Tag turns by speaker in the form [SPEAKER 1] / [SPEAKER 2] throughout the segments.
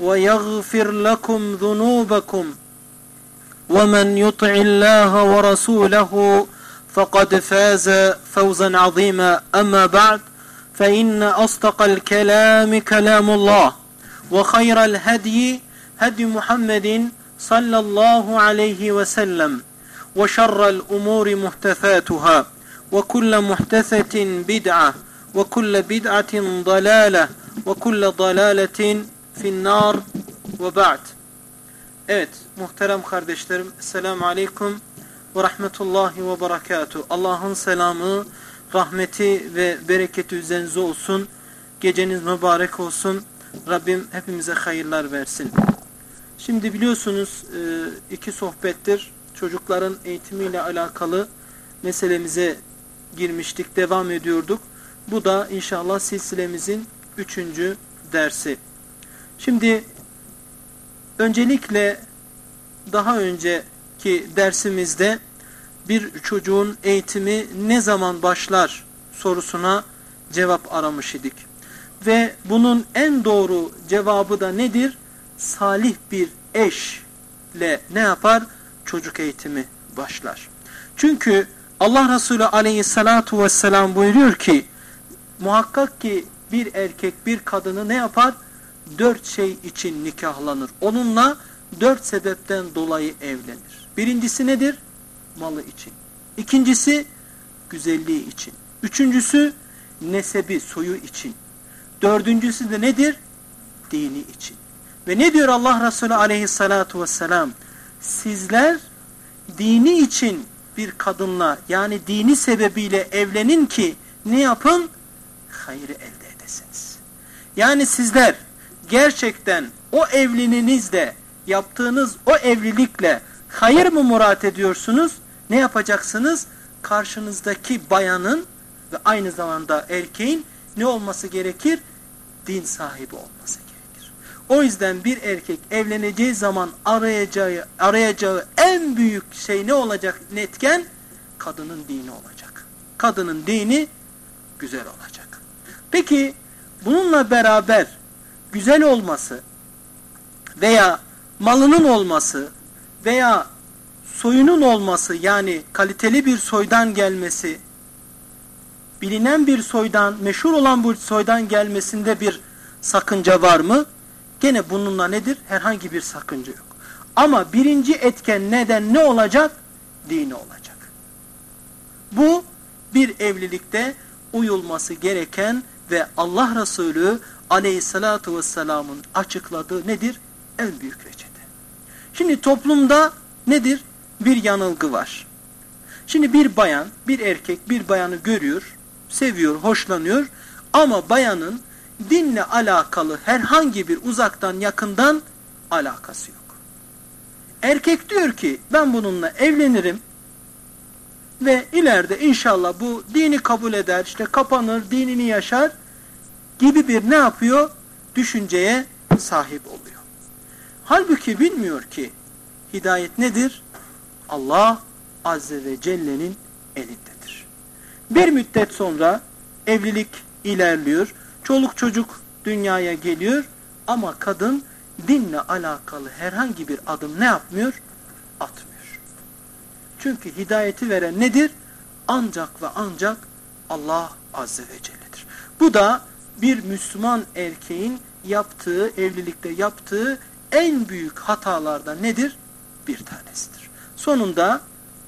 [SPEAKER 1] ويغفر لكم ذنوبكم ومن يطع الله ورسوله فقد فاز فوزا عظيما. أما بعد فإن أصدق الكلام كلام الله وخير الهدي هدي محمد صلى الله عليه وسلم وشر الأمور محتثاتها وكل محتثة بدعة وكل بدعة ضلالة وكل ضلالة finnar ve ba'd. Evet muhterem kardeşlerim. Esselamu Aleyküm ve Rahmetullahi ve Berekatuhu. Allah'ın selamı, rahmeti ve bereketi üzerinize olsun. Geceniz mübarek olsun. Rabbim hepimize hayırlar versin. Şimdi biliyorsunuz e, iki sohbettir çocukların eğitimiyle alakalı meselemize girmiştik, devam ediyorduk. Bu da inşallah silsilemizin üçüncü dersi. Şimdi öncelikle daha önceki dersimizde bir çocuğun eğitimi ne zaman başlar sorusuna cevap aramış idik. Ve bunun en doğru cevabı da nedir? Salih bir eşle ne yapar? Çocuk eğitimi başlar. Çünkü Allah Resulü aleyhissalatu vesselam buyuruyor ki muhakkak ki bir erkek bir kadını ne yapar? Dört şey için nikahlanır. Onunla dört sebepten dolayı evlenir. Birincisi nedir? Malı için. İkincisi güzelliği için. Üçüncüsü nesebi, soyu için. Dördüncüsü de nedir? Dini için. Ve ne diyor Allah Resulü aleyhissalatu vesselam? Sizler dini için bir kadınla yani dini sebebiyle evlenin ki ne yapın? Hayrı elde edesiniz. Yani sizler gerçekten o evliliğinizde yaptığınız o evlilikle hayır mı murat ediyorsunuz? Ne yapacaksınız? Karşınızdaki bayanın ve aynı zamanda erkeğin ne olması gerekir? Din sahibi olması gerekir. O yüzden bir erkek evleneceği zaman arayacağı, arayacağı en büyük şey ne olacak netken? Kadının dini olacak. Kadının dini güzel olacak. Peki bununla beraber güzel olması veya malının olması veya soyunun olması yani kaliteli bir soydan gelmesi bilinen bir soydan, meşhur olan bu soydan gelmesinde bir sakınca var mı? Gene bununla nedir? Herhangi bir sakınca yok. Ama birinci etken neden ne olacak? Dini olacak. Bu bir evlilikte uyulması gereken ve Allah Resulü aleyhissalatu vesselamın açıkladığı nedir? En büyük reçete. Şimdi toplumda nedir? Bir yanılgı var. Şimdi bir bayan, bir erkek bir bayanı görüyor, seviyor, hoşlanıyor ama bayanın dinle alakalı herhangi bir uzaktan yakından alakası yok. Erkek diyor ki ben bununla evlenirim ve ileride inşallah bu dini kabul eder, işte kapanır, dinini yaşar gibi bir ne yapıyor? Düşünceye sahip oluyor. Halbuki bilmiyor ki hidayet nedir? Allah Azze ve Celle'nin elindedir. Bir müddet sonra evlilik ilerliyor. Çoluk çocuk dünyaya geliyor ama kadın dinle alakalı herhangi bir adım ne yapmıyor? Atmıyor. Çünkü hidayeti veren nedir? Ancak ve ancak Allah Azze ve Celle'dir. Bu da bir Müslüman erkeğin yaptığı, evlilikte yaptığı en büyük hatalardan nedir? Bir tanesidir. sonunda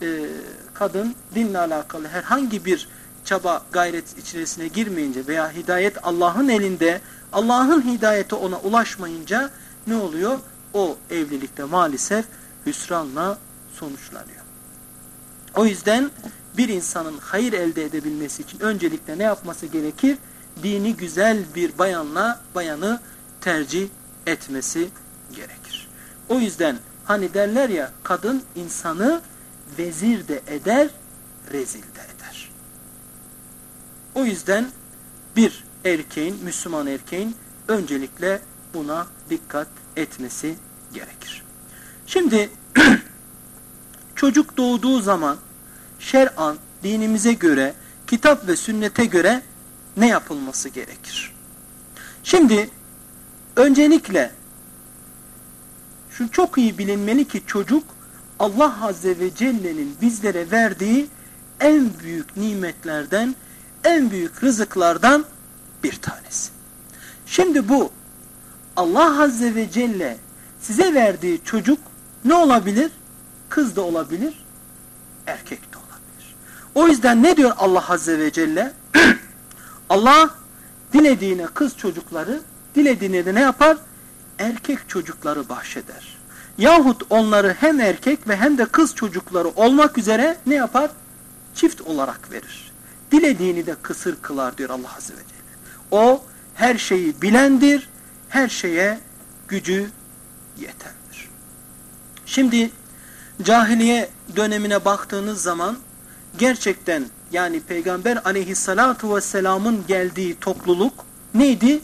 [SPEAKER 1] e, kadın dinle alakalı herhangi bir çaba gayret içerisine girmeyince veya hidayet Allah'ın elinde Allah'ın hidayeti ona ulaşmayınca ne oluyor? O evlilikte maalesef hüsranla sonuçlanıyor. O yüzden bir insanın hayır elde edebilmesi için öncelikle ne yapması gerekir? Dini güzel bir bayanla bayanı tercih etmesi gerekir. O yüzden hani derler ya kadın insanı vezir de eder, rezil de eder. O yüzden bir erkeğin, Müslüman erkeğin öncelikle buna dikkat etmesi gerekir. Şimdi çocuk doğduğu zaman şer'an dinimize göre, kitap ve sünnete göre ne yapılması gerekir? Şimdi öncelikle şu çok iyi bilinmeli ki çocuk Allah Azze ve Celle'nin bizlere verdiği en büyük nimetlerden, en büyük rızıklardan bir tanesi. Şimdi bu Allah Azze ve Celle size verdiği çocuk ne olabilir? Kız da olabilir, erkek de olabilir. O yüzden ne diyor Allah Azze ve Celle? Allah dilediğine kız çocukları, dilediğine de ne yapar? Erkek çocukları bahşeder. Yahut onları hem erkek ve hem de kız çocukları olmak üzere ne yapar? Çift olarak verir. Dilediğini de kısır kılar diyor Allah Azze ve Celle. O her şeyi bilendir, her şeye gücü yetendir. Şimdi cahiliye dönemine baktığınız zaman gerçekten yani Peygamber aleyhissalatu vesselamın geldiği topluluk neydi?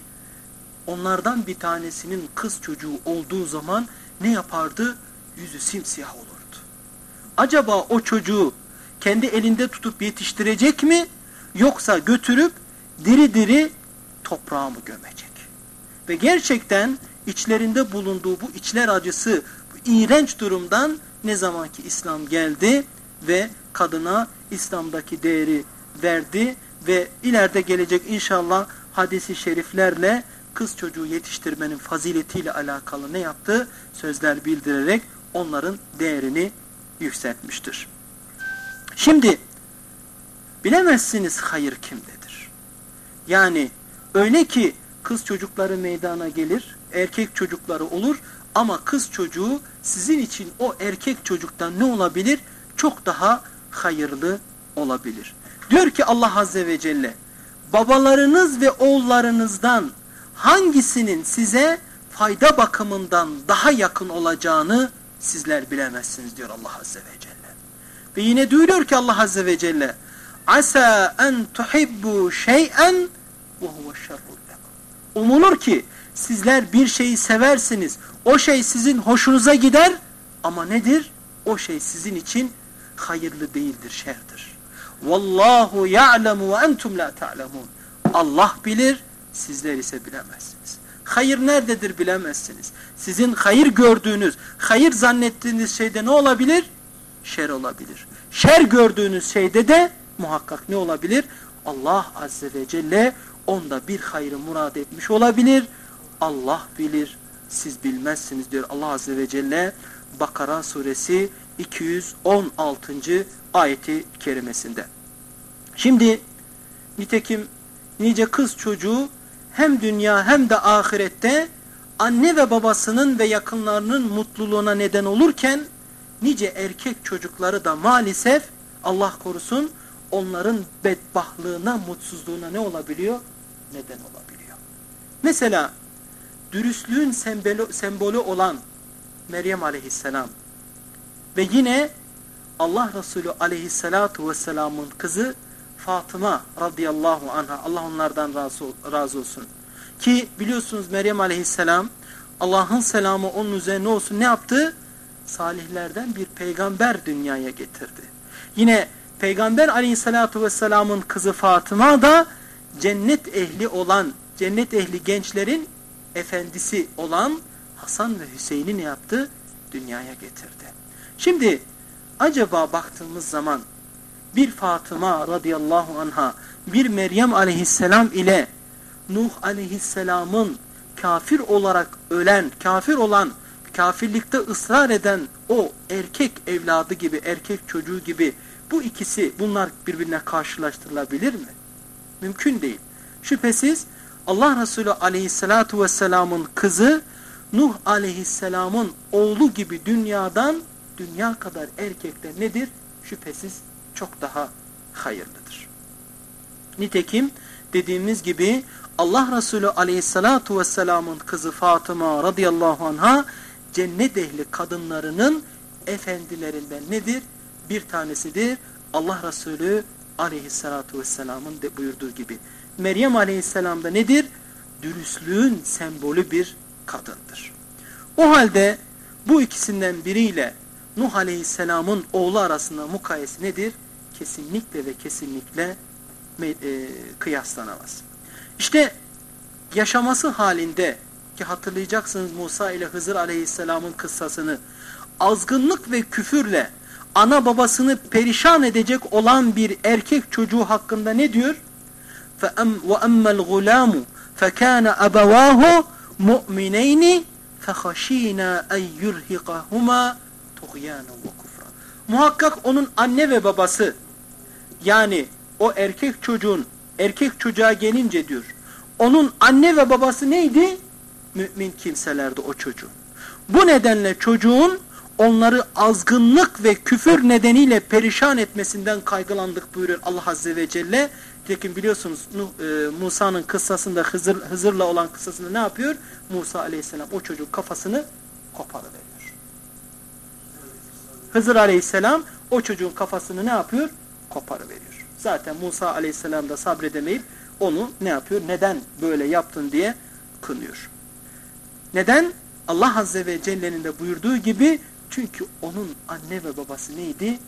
[SPEAKER 1] Onlardan bir tanesinin kız çocuğu olduğu zaman ne yapardı? Yüzü simsiyah olurdu. Acaba o çocuğu kendi elinde tutup yetiştirecek mi? Yoksa götürüp diri diri toprağa mı gömecek? Ve gerçekten içlerinde bulunduğu bu içler acısı, bu iğrenç durumdan ne zaman ki İslam geldi ve kadına İslam'daki değeri verdi ve ileride gelecek inşallah hadisi şeriflerle kız çocuğu yetiştirmenin faziletiyle alakalı ne yaptı? Sözler bildirerek onların değerini yükseltmiştir. Şimdi bilemezsiniz hayır kimdedir. Yani öyle ki kız çocukları meydana gelir, erkek çocukları olur ama kız çocuğu sizin için o erkek çocuktan ne olabilir? Çok daha hayırlı olabilir. Diyor ki Allah Azze ve Celle, babalarınız ve oğullarınızdan hangisinin size fayda bakımından daha yakın olacağını sizler bilemezsiniz diyor Allah Azze ve Celle. Ve yine duyuruyor ki Allah Azze ve Celle, Asa en tuhibbu şey'en ve huve şerrul Umulur ki sizler bir şeyi seversiniz. O şey sizin hoşunuza gider ama nedir? O şey sizin için hayırlı değildir, şerdir. Vallahu ya'lemu ve entum la ta'lemun. Allah bilir, sizler ise bilemezsiniz. Hayır nerededir bilemezsiniz. Sizin hayır gördüğünüz, hayır zannettiğiniz şeyde ne olabilir? Şer olabilir. Şer gördüğünüz şeyde de muhakkak ne olabilir? Allah Azze ve Celle onda bir hayrı murad etmiş olabilir. Allah bilir, siz bilmezsiniz diyor Allah Azze ve Celle Bakara suresi 216. ayeti kerimesinde. Şimdi nitekim nice kız çocuğu hem dünya hem de ahirette anne ve babasının ve yakınlarının mutluluğuna neden olurken nice erkek çocukları da maalesef Allah korusun onların bedbahlığına, mutsuzluğuna ne olabiliyor? Neden olabiliyor. Mesela dürüstlüğün sembolü, sembolü olan Meryem aleyhisselam ve yine Allah Resulü aleyhissalatu vesselamın kızı Fatıma radıyallahu anha Allah onlardan razı, olsun. Ki biliyorsunuz Meryem aleyhisselam Allah'ın selamı onun üzerine olsun ne yaptı? Salihlerden bir peygamber dünyaya getirdi. Yine Peygamber aleyhissalatu vesselamın kızı Fatıma da cennet ehli olan, cennet ehli gençlerin efendisi olan Hasan ve Hüseyin'i ne yaptı? Dünyaya getirdi. Şimdi acaba baktığımız zaman bir Fatıma radıyallahu anha, bir Meryem aleyhisselam ile Nuh aleyhisselamın kafir olarak ölen, kafir olan, kafirlikte ısrar eden o erkek evladı gibi, erkek çocuğu gibi bu ikisi bunlar birbirine karşılaştırılabilir mi? Mümkün değil. Şüphesiz Allah Resulü aleyhissalatu vesselamın kızı Nuh aleyhisselamın oğlu gibi dünyadan dünya kadar erkekte nedir? Şüphesiz çok daha hayırlıdır. Nitekim dediğimiz gibi Allah Resulü aleyhissalatu vesselamın kızı Fatıma radıyallahu anha cennet ehli kadınlarının efendilerinden nedir? Bir tanesidir. Allah Resulü aleyhissalatu vesselamın de buyurduğu gibi. Meryem aleyhisselam da nedir? Dürüstlüğün sembolü bir kadındır. O halde bu ikisinden biriyle Nuh aleyhisselamın oğlu arasında mukayese nedir? Kesinlikle ve kesinlikle e, kıyaslanamaz. İşte yaşaması halinde ki hatırlayacaksınız Musa ile Hızır aleyhisselamın kıssasını azgınlık ve küfürle ana babasını perişan edecek olan bir erkek çocuğu hakkında ne diyor? وَأَمَّا الْغُلَامُ فَكَانَ أَبَوَاهُ مُؤْمِنَيْنِ فَخَشِينَا اَنْ يُرْهِقَهُمَا tuğyanen ve kufra. Muhakkak onun anne ve babası yani o erkek çocuğun erkek çocuğa gelince diyor. Onun anne ve babası neydi? Mümin kimselerdi o çocuğun. Bu nedenle çocuğun onları azgınlık ve küfür nedeniyle perişan etmesinden kaygılandık buyuruyor Allah Azze ve Celle. Lakin biliyorsunuz e, Musa'nın kıssasında Hızır, Hızır'la olan kıssasında ne yapıyor? Musa Aleyhisselam o çocuğun kafasını koparıveriyor. Hızır aleyhisselam o çocuğun kafasını ne yapıyor? Koparıveriyor. Zaten Musa aleyhisselam da sabredemeyip onu ne yapıyor? Neden böyle yaptın diye kınıyor. Neden? Allah Azze ve Celle'nin de buyurduğu gibi çünkü onun anne ve babası neydi?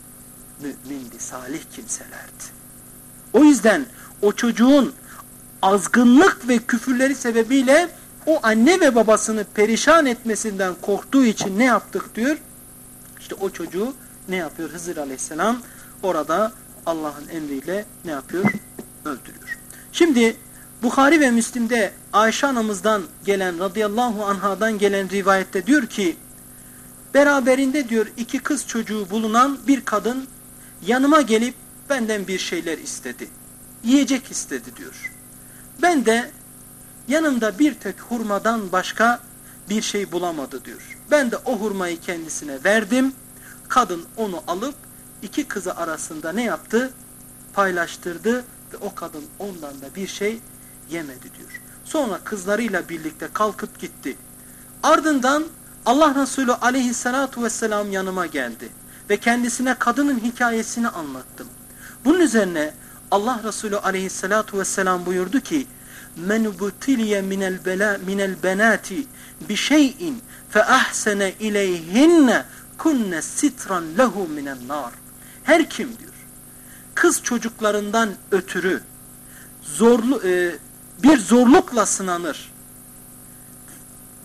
[SPEAKER 1] Mümindi, salih kimselerdi. O yüzden o çocuğun azgınlık ve küfürleri sebebiyle o anne ve babasını perişan etmesinden korktuğu için ne yaptık diyor? İşte o çocuğu ne yapıyor Hızır Aleyhisselam? Orada Allah'ın emriyle ne yapıyor? Öldürüyor. Şimdi Bukhari ve Müslim'de Ayşe anamızdan gelen radıyallahu anhadan gelen rivayette diyor ki beraberinde diyor iki kız çocuğu bulunan bir kadın yanıma gelip benden bir şeyler istedi. Yiyecek istedi diyor. Ben de yanımda bir tek hurmadan başka bir şey bulamadı diyor. Ben de o hurmayı kendisine verdim. Kadın onu alıp iki kızı arasında ne yaptı? Paylaştırdı ve o kadın ondan da bir şey yemedi diyor. Sonra kızlarıyla birlikte kalkıp gitti. Ardından Allah Resulü aleyhissalatu vesselam yanıma geldi ve kendisine kadının hikayesini anlattım. Bunun üzerine Allah Resulü aleyhissalatu vesselam buyurdu ki men butiliye minel bela minel benati bi şey'in fe ahsene ileyhinne kunne sitran lehu minen nar. Her kim diyor kız çocuklarından ötürü zorlu e, bir zorlukla sınanır.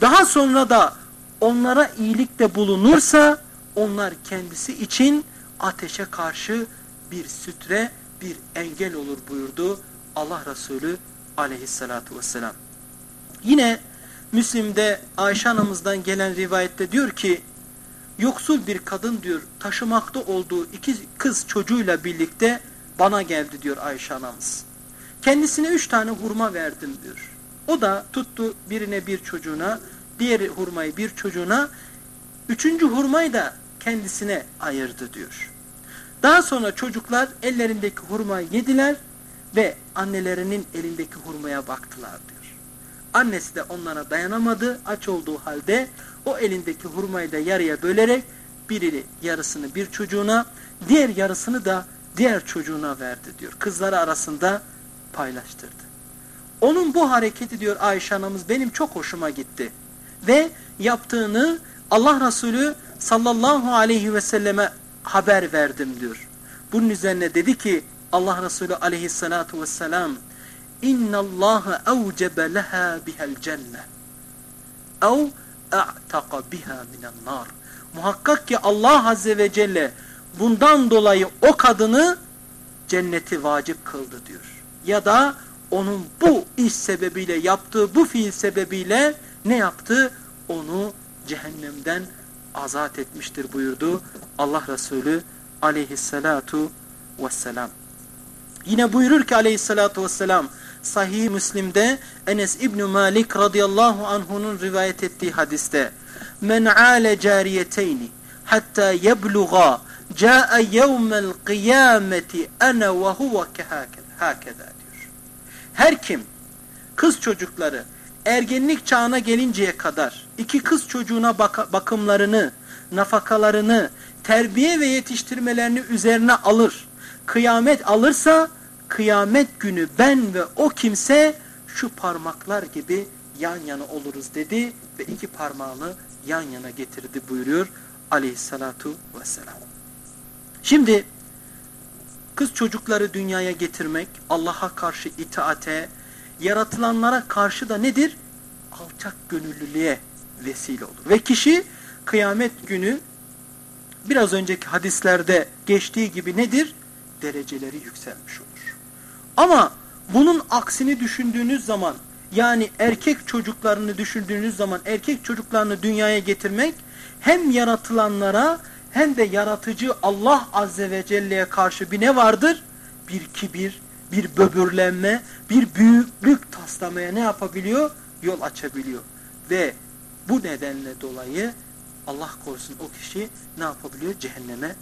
[SPEAKER 1] Daha sonra da onlara iyilikte bulunursa onlar kendisi için ateşe karşı bir sütre, bir engel olur buyurdu Allah Resulü aleyhissalatu vesselam. Yine Müslim'de Ayşe anamızdan gelen rivayette diyor ki, yoksul bir kadın diyor taşımakta olduğu iki kız çocuğuyla birlikte bana geldi diyor Ayşe anamız. Kendisine üç tane hurma verdim diyor. O da tuttu birine bir çocuğuna, diğer hurmayı bir çocuğuna, üçüncü hurmayı da kendisine ayırdı diyor. Daha sonra çocuklar ellerindeki hurmayı yediler ve annelerinin elindeki hurmaya baktılar diyor. Annesi de onlara dayanamadı. Aç olduğu halde o elindeki hurmayı da yarıya bölerek biri yarısını bir çocuğuna, diğer yarısını da diğer çocuğuna verdi diyor. Kızları arasında paylaştırdı. Onun bu hareketi diyor Ayşe anamız benim çok hoşuma gitti. Ve yaptığını Allah Resulü sallallahu aleyhi ve selleme haber verdim diyor. Bunun üzerine dedi ki Allah Resulü aleyhissalatu vesselam İnna Allah evcebe leha bihel cenne ev a'taka biha minen nar. Muhakkak ki Allah Azze ve Celle bundan dolayı o kadını cenneti vacip kıldı diyor. Ya da onun bu iş sebebiyle yaptığı bu fiil sebebiyle ne yaptı? Onu cehennemden azat etmiştir buyurdu Allah Resulü aleyhissalatu vesselam. Yine buyurur ki aleyhissalatu vesselam Sahih Müslim'de Enes İbn Malik radıyallahu anh'unun rivayet ettiği hadiste Men ale cariyeteyni hatta yebluğa caa yevmel kıyameti ana ve huve kehâkeda diyor. Her kim kız çocukları ergenlik çağına gelinceye kadar iki kız çocuğuna bak bakımlarını, nafakalarını, terbiye ve yetiştirmelerini üzerine alır. Kıyamet alırsa kıyamet günü ben ve o kimse şu parmaklar gibi yan yana oluruz dedi ve iki parmağını yan yana getirdi buyuruyor aleyhissalatu vesselam. Şimdi kız çocukları dünyaya getirmek Allah'a karşı itaate, yaratılanlara karşı da nedir? Alçak gönüllülüğe vesile olur. Ve kişi kıyamet günü biraz önceki hadislerde geçtiği gibi nedir? Dereceleri yükselmiş olur. Ama bunun aksini düşündüğünüz zaman yani erkek çocuklarını düşündüğünüz zaman erkek çocuklarını dünyaya getirmek hem yaratılanlara hem de yaratıcı Allah Azze ve Celle'ye karşı bir ne vardır? Bir kibir, bir böbürlenme, bir büyüklük taslamaya ne yapabiliyor? Yol açabiliyor. Ve bu nedenle dolayı Allah korusun o kişi ne yapabiliyor? Cehenneme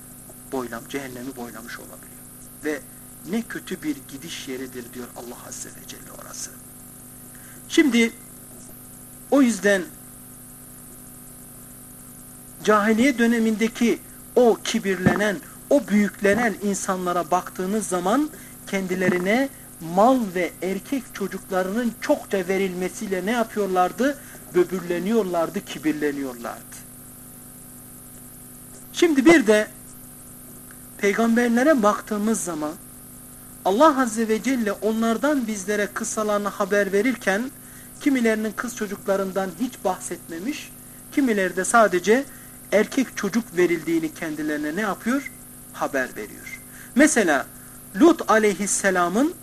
[SPEAKER 1] boylam, cehennemi boylamış olabiliyor. Ve ne kötü bir gidiş yeridir diyor Allah Azze ve Celle orası. Şimdi o yüzden cahiliye dönemindeki o kibirlenen, o büyüklenen insanlara baktığınız zaman kendilerine mal ve erkek çocuklarının çokça verilmesiyle ne yapıyorlardı? Böbürleniyorlardı, kibirleniyorlardı. Şimdi bir de peygamberlere baktığımız zaman Allah Azze ve Celle onlardan bizlere kıssalarını haber verirken kimilerinin kız çocuklarından hiç bahsetmemiş, kimileri de sadece erkek çocuk verildiğini kendilerine ne yapıyor? Haber veriyor. Mesela Lut aleyhisselamın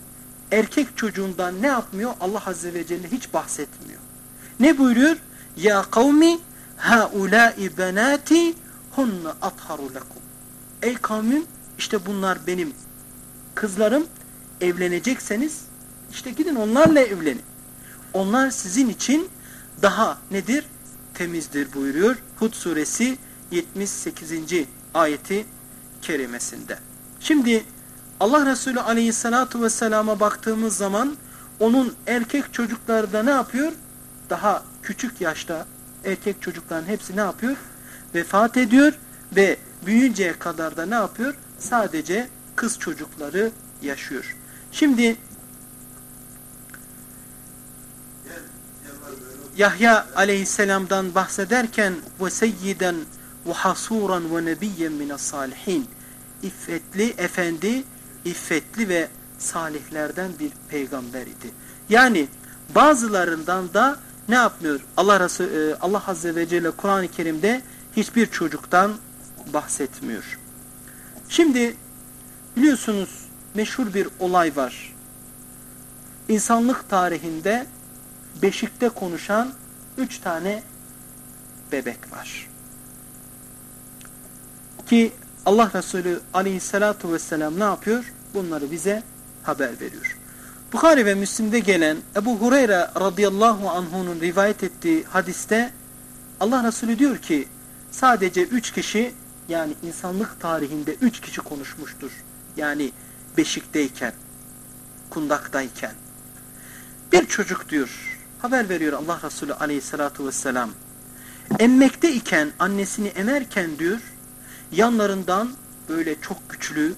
[SPEAKER 1] erkek çocuğundan ne yapmıyor? Allah Azze ve Celle hiç bahsetmiyor. Ne buyuruyor? Ya kavmi haulâi benâti hunne atharu lekum. Ey kavmim işte bunlar benim kızlarım evlenecekseniz işte gidin onlarla evlenin. Onlar sizin için daha nedir? Temizdir buyuruyor. Hud suresi 78. ayeti kerimesinde. Şimdi Allah Resulü aleyhissalatu vesselama baktığımız zaman onun erkek çocukları da ne yapıyor? Daha küçük yaşta erkek çocukların hepsi ne yapıyor? Vefat ediyor ve büyüyünceye kadar da ne yapıyor? Sadece kız çocukları yaşıyor. Şimdi Yahya aleyhisselamdan bahsederken ve seyyiden ve hasuran ve nebiyyen minas salihin iffetli efendi, iffetli ve salihlerden bir peygamber idi. Yani bazılarından da ne yapmıyor? Allah Resulü, Allah Azze ve Celle Kur'an-ı Kerim'de hiçbir çocuktan bahsetmiyor. Şimdi biliyorsunuz meşhur bir olay var. İnsanlık tarihinde beşikte konuşan üç tane bebek var. Ki Allah Resulü aleyhissalatu vesselam ne yapıyor? Bunları bize haber veriyor. Bukhari ve Müslim'de gelen Ebu Hureyre radıyallahu anh'unun rivayet ettiği hadiste Allah Resulü diyor ki sadece üç kişi yani insanlık tarihinde üç kişi konuşmuştur. Yani beşikteyken, kundaktayken. Bir çocuk diyor, haber veriyor Allah Resulü aleyhissalatu vesselam. Emmekte iken, annesini emerken diyor, yanlarından böyle çok güçlü,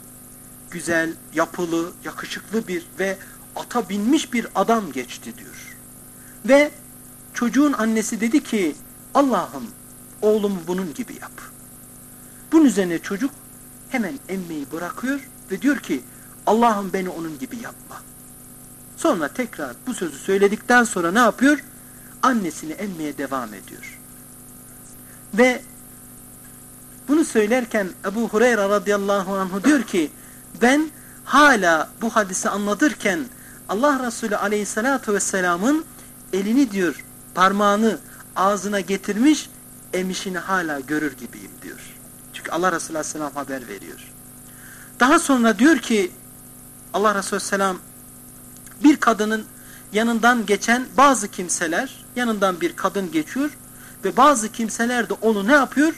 [SPEAKER 1] güzel, yapılı, yakışıklı bir ve ata binmiş bir adam geçti diyor. Ve çocuğun annesi dedi ki, Allah'ım oğlumu bunun gibi yap. Bunun üzerine çocuk hemen emmeyi bırakıyor ve diyor ki Allah'ım beni onun gibi yapma. Sonra tekrar bu sözü söyledikten sonra ne yapıyor? Annesini emmeye devam ediyor. Ve bunu söylerken Ebu Hureyre radıyallahu anhu diyor ki ben hala bu hadisi anlatırken Allah Resulü aleyhissalatu vesselamın elini diyor parmağını ağzına getirmiş emişini hala görür gibiyim diyor. Çünkü Allah Resulü Aleyhisselam haber veriyor. Daha sonra diyor ki Allah Resulü Aleyhisselam bir kadının yanından geçen bazı kimseler yanından bir kadın geçiyor ve bazı kimseler de onu ne yapıyor?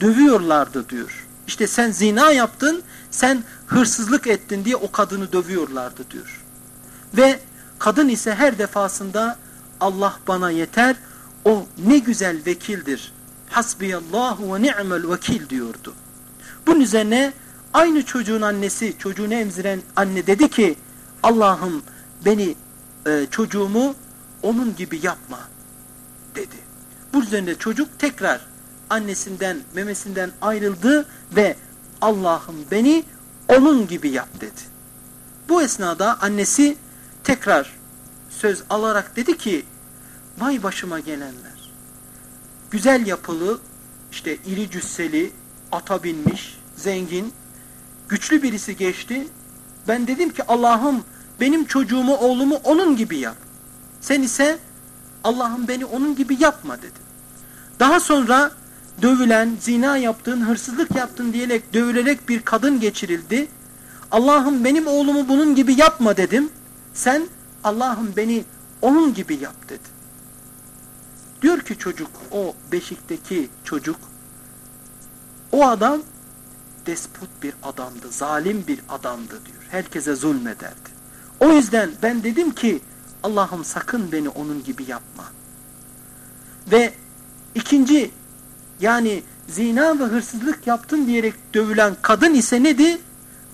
[SPEAKER 1] Dövüyorlardı diyor. İşte sen zina yaptın, sen hırsızlık ettin diye o kadını dövüyorlardı diyor. Ve kadın ise her defasında Allah bana yeter, o ne güzel vekildir. Hasbiyallahu ve ni'mel vekil diyordu. Bunun üzerine aynı çocuğun annesi, çocuğunu emziren anne dedi ki Allah'ım beni, e, çocuğumu onun gibi yapma dedi. Bu üzerine çocuk tekrar annesinden, memesinden ayrıldı ve Allah'ım beni onun gibi yap dedi. Bu esnada annesi tekrar söz alarak dedi ki vay başıma gelenler. Güzel yapılı, işte iri cüsseli, ata binmiş, zengin, güçlü birisi geçti. Ben dedim ki Allah'ım benim çocuğumu, oğlumu onun gibi yap. Sen ise Allah'ım beni onun gibi yapma dedi. Daha sonra dövülen, zina yaptın, hırsızlık yaptın diyerek dövülerek bir kadın geçirildi. Allah'ım benim oğlumu bunun gibi yapma dedim. Sen Allah'ım beni onun gibi yap dedi. Diyor ki çocuk, o beşikteki çocuk, o adam despot bir adamdı, zalim bir adamdı diyor. Herkese zulmederdi. O yüzden ben dedim ki Allah'ım sakın beni onun gibi yapma. Ve ikinci yani zina ve hırsızlık yaptın diyerek dövülen kadın ise neydi?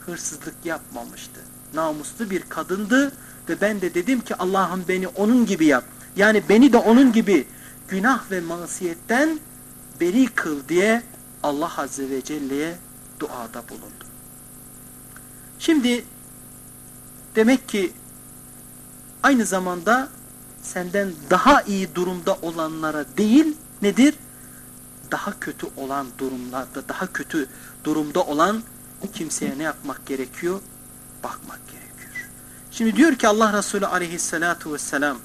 [SPEAKER 1] Hırsızlık yapmamıştı. Namuslu bir kadındı ve ben de dedim ki Allah'ım beni onun gibi yap. Yani beni de onun gibi günah ve masiyetten beri kıl diye Allah Azze ve Celle'ye duada bulundu. Şimdi demek ki aynı zamanda senden daha iyi durumda olanlara değil nedir? Daha kötü olan durumlarda, daha kötü durumda olan kimseye ne yapmak gerekiyor? Bakmak gerekiyor. Şimdi diyor ki Allah Resulü aleyhissalatu vesselam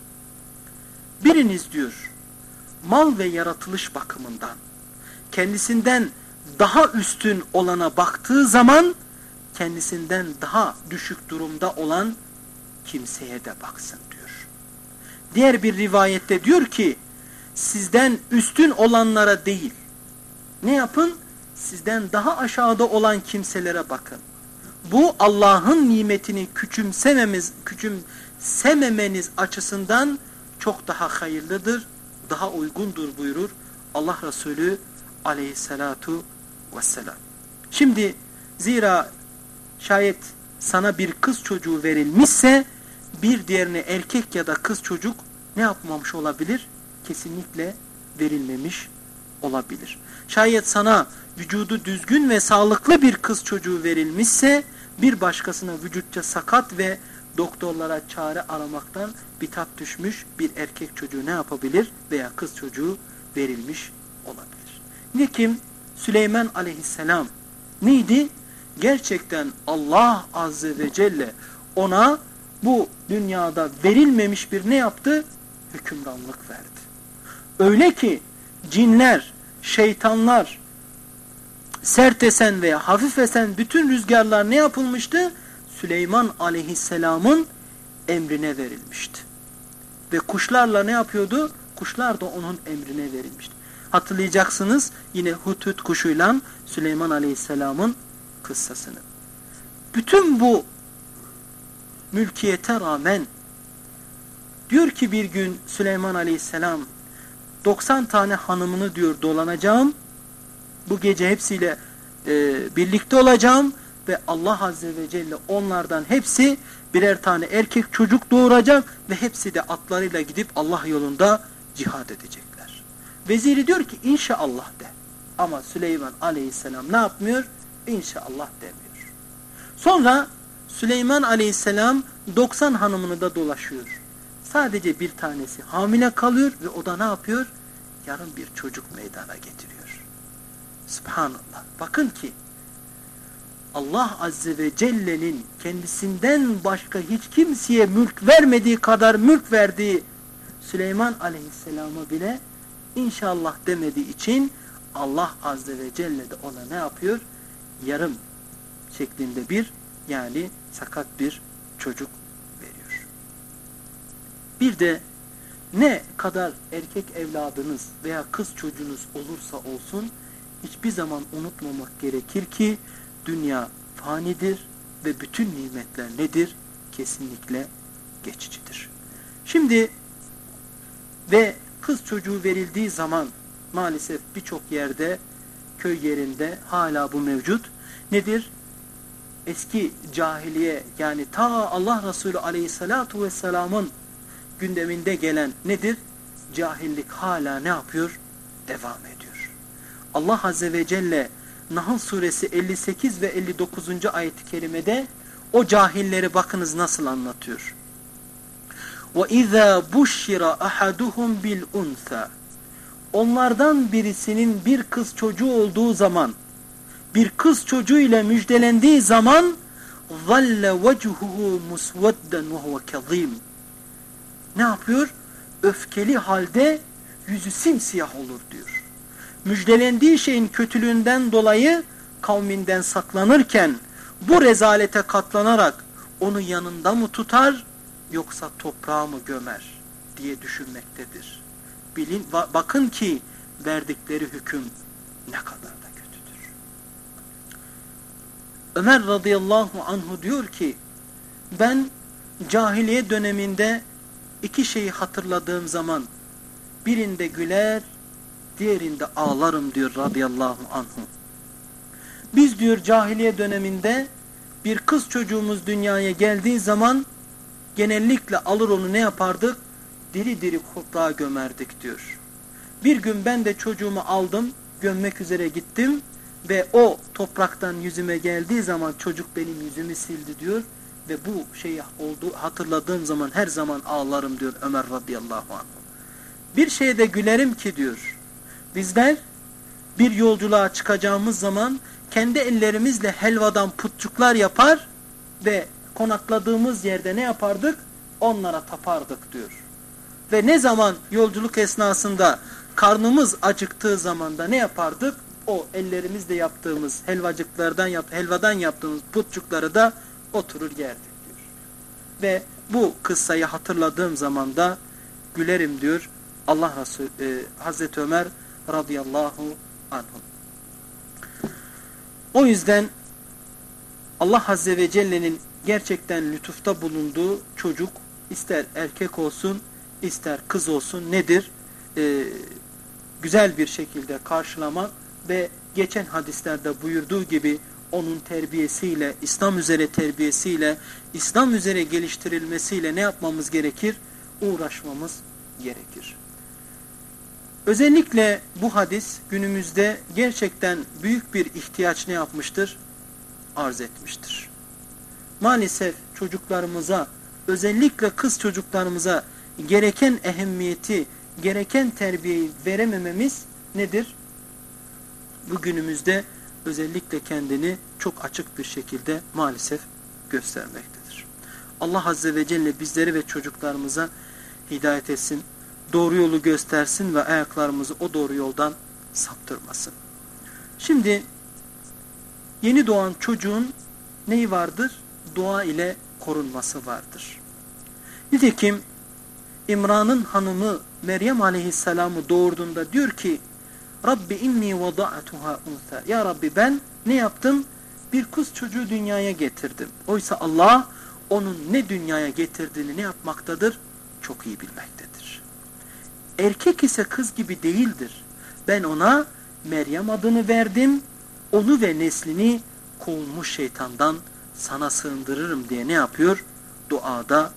[SPEAKER 1] biriniz diyor mal ve yaratılış bakımından kendisinden daha üstün olana baktığı zaman kendisinden daha düşük durumda olan kimseye de baksın diyor. Diğer bir rivayette diyor ki sizden üstün olanlara değil ne yapın? Sizden daha aşağıda olan kimselere bakın. Bu Allah'ın nimetini küçümsememiz, küçümsememeniz açısından çok daha hayırlıdır, daha uygundur buyurur Allah Resulü aleyhissalatu vesselam. Şimdi zira şayet sana bir kız çocuğu verilmişse bir diğerine erkek ya da kız çocuk ne yapmamış olabilir? Kesinlikle verilmemiş olabilir. Şayet sana vücudu düzgün ve sağlıklı bir kız çocuğu verilmişse bir başkasına vücutça sakat ve doktorlara çare aramaktan bitap düşmüş bir erkek çocuğu ne yapabilir veya kız çocuğu verilmiş olabilir. Nikim Süleyman aleyhisselam neydi? Gerçekten Allah azze ve celle ona bu dünyada verilmemiş bir ne yaptı? Hükümranlık verdi. Öyle ki cinler, şeytanlar, sert esen veya hafif esen bütün rüzgarlar ne yapılmıştı? Süleyman aleyhisselamın emrine verilmişti. Ve kuşlarla ne yapıyordu? Kuşlar da onun emrine verilmişti. Hatırlayacaksınız yine Hutut kuşuyla Süleyman aleyhisselamın kıssasını. Bütün bu mülkiyete rağmen diyor ki bir gün Süleyman aleyhisselam 90 tane hanımını diyor dolanacağım. Bu gece hepsiyle e, birlikte olacağım ve Allah Azze ve Celle onlardan hepsi birer tane erkek çocuk doğuracak ve hepsi de atlarıyla gidip Allah yolunda cihad edecekler. Veziri diyor ki inşallah de. Ama Süleyman aleyhisselam ne yapmıyor? İnşallah demiyor. Sonra Süleyman aleyhisselam 90 hanımını da dolaşıyor. Sadece bir tanesi hamile kalıyor ve o da ne yapıyor? Yarın bir çocuk meydana getiriyor. Subhanallah. Bakın ki Allah Azze ve Celle'nin kendisinden başka hiç kimseye mülk vermediği kadar mülk verdiği Süleyman Aleyhisselam'a bile inşallah demediği için Allah Azze ve Celle de ona ne yapıyor? Yarım şeklinde bir yani sakat bir çocuk veriyor. Bir de ne kadar erkek evladınız veya kız çocuğunuz olursa olsun hiçbir zaman unutmamak gerekir ki dünya fanidir ve bütün nimetler nedir? Kesinlikle geçicidir. Şimdi ve kız çocuğu verildiği zaman maalesef birçok yerde köy yerinde hala bu mevcut. Nedir? Eski cahiliye yani ta Allah Resulü aleyhissalatu vesselamın gündeminde gelen nedir? Cahillik hala ne yapıyor? Devam ediyor. Allah Azze ve Celle Nahl suresi 58 ve 59. ayet-i kerimede o cahilleri bakınız nasıl anlatıyor. وَاِذَا بُشِّرَ أَحَدُهُمْ بِالْاُنْثَى Onlardan birisinin bir kız çocuğu olduğu zaman, bir kız çocuğu ile müjdelendiği zaman ظَلَّ وَجْهُهُ مُسْوَدًّا وَهُوَ كَظِيمٌ Ne yapıyor? Öfkeli halde yüzü simsiyah olur diyor. Müjdelendiği şeyin kötülüğünden dolayı kavminden saklanırken bu rezalete katlanarak onu yanında mı tutar yoksa toprağa mı gömer diye düşünmektedir. Bilin, bakın ki verdikleri hüküm ne kadar da kötüdür. Ömer radıyallahu anhu diyor ki ben cahiliye döneminde iki şeyi hatırladığım zaman birinde güler diğerinde ağlarım diyor radıyallahu anhu. Biz diyor cahiliye döneminde bir kız çocuğumuz dünyaya geldiği zaman genellikle alır onu ne yapardık? Diri diri toprağa gömerdik diyor. Bir gün ben de çocuğumu aldım, gömmek üzere gittim ve o topraktan yüzüme geldiği zaman çocuk benim yüzümü sildi diyor ve bu şeyi oldu hatırladığım zaman her zaman ağlarım diyor Ömer radıyallahu anh. Bir şeye de gülerim ki diyor. Bizler bir yolculuğa çıkacağımız zaman kendi ellerimizle helvadan putçuklar yapar ve konakladığımız yerde ne yapardık? Onlara tapardık diyor. Ve ne zaman yolculuk esnasında karnımız acıktığı zaman da ne yapardık? O ellerimizle yaptığımız helvacıklardan yap, helvadan yaptığımız putçukları da oturur yerdik diyor. Ve bu kıssayı hatırladığım zaman da gülerim diyor Allah Resulü e, Hazreti Ömer radıyallahu anhu. O yüzden Allah Azze ve Celle'nin gerçekten lütufta bulunduğu çocuk ister erkek olsun ister kız olsun nedir? Ee, güzel bir şekilde karşılamak ve geçen hadislerde buyurduğu gibi onun terbiyesiyle, İslam üzere terbiyesiyle, İslam üzere geliştirilmesiyle ne yapmamız gerekir? Uğraşmamız gerekir. Özellikle bu hadis günümüzde gerçekten büyük bir ihtiyaç ne yapmıştır? Arz etmiştir. Maalesef çocuklarımıza, özellikle kız çocuklarımıza gereken ehemmiyeti, gereken terbiyeyi veremememiz nedir? Bugünümüzde özellikle kendini çok açık bir şekilde maalesef göstermektedir. Allah Azze ve Celle bizleri ve çocuklarımıza hidayet etsin doğru yolu göstersin ve ayaklarımızı o doğru yoldan saptırmasın. Şimdi yeni doğan çocuğun neyi vardır? Dua ile korunması vardır. Nitekim İmran'ın hanımı Meryem aleyhisselamı doğurduğunda diyor ki Rabbi inni vada'tuha unsa. Ya Rabbi ben ne yaptım? Bir kız çocuğu dünyaya getirdim. Oysa Allah onun ne dünyaya getirdiğini ne yapmaktadır? Çok iyi bilmektedir. Erkek ise kız gibi değildir. Ben ona Meryem adını verdim. Onu ve neslini kovulmuş şeytandan sana sığındırırım diye ne yapıyor? Duada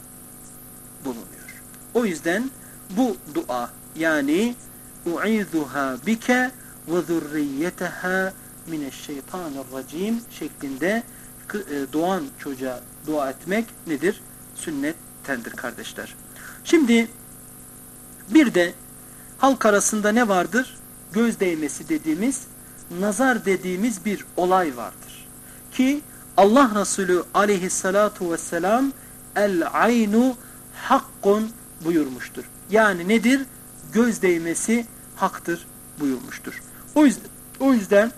[SPEAKER 1] bulunuyor. O yüzden bu dua yani u'izuha bike ve zurriyeteha mineşşeytanirracim şeklinde e, doğan çocuğa dua etmek nedir? Sünnettendir kardeşler. Şimdi bir de halk arasında ne vardır? Göz değmesi dediğimiz, nazar dediğimiz bir olay vardır. Ki Allah Resulü aleyhissalatu vesselam el aynu hakkun buyurmuştur. Yani nedir? Göz değmesi haktır buyurmuştur. O yüzden, o yüzden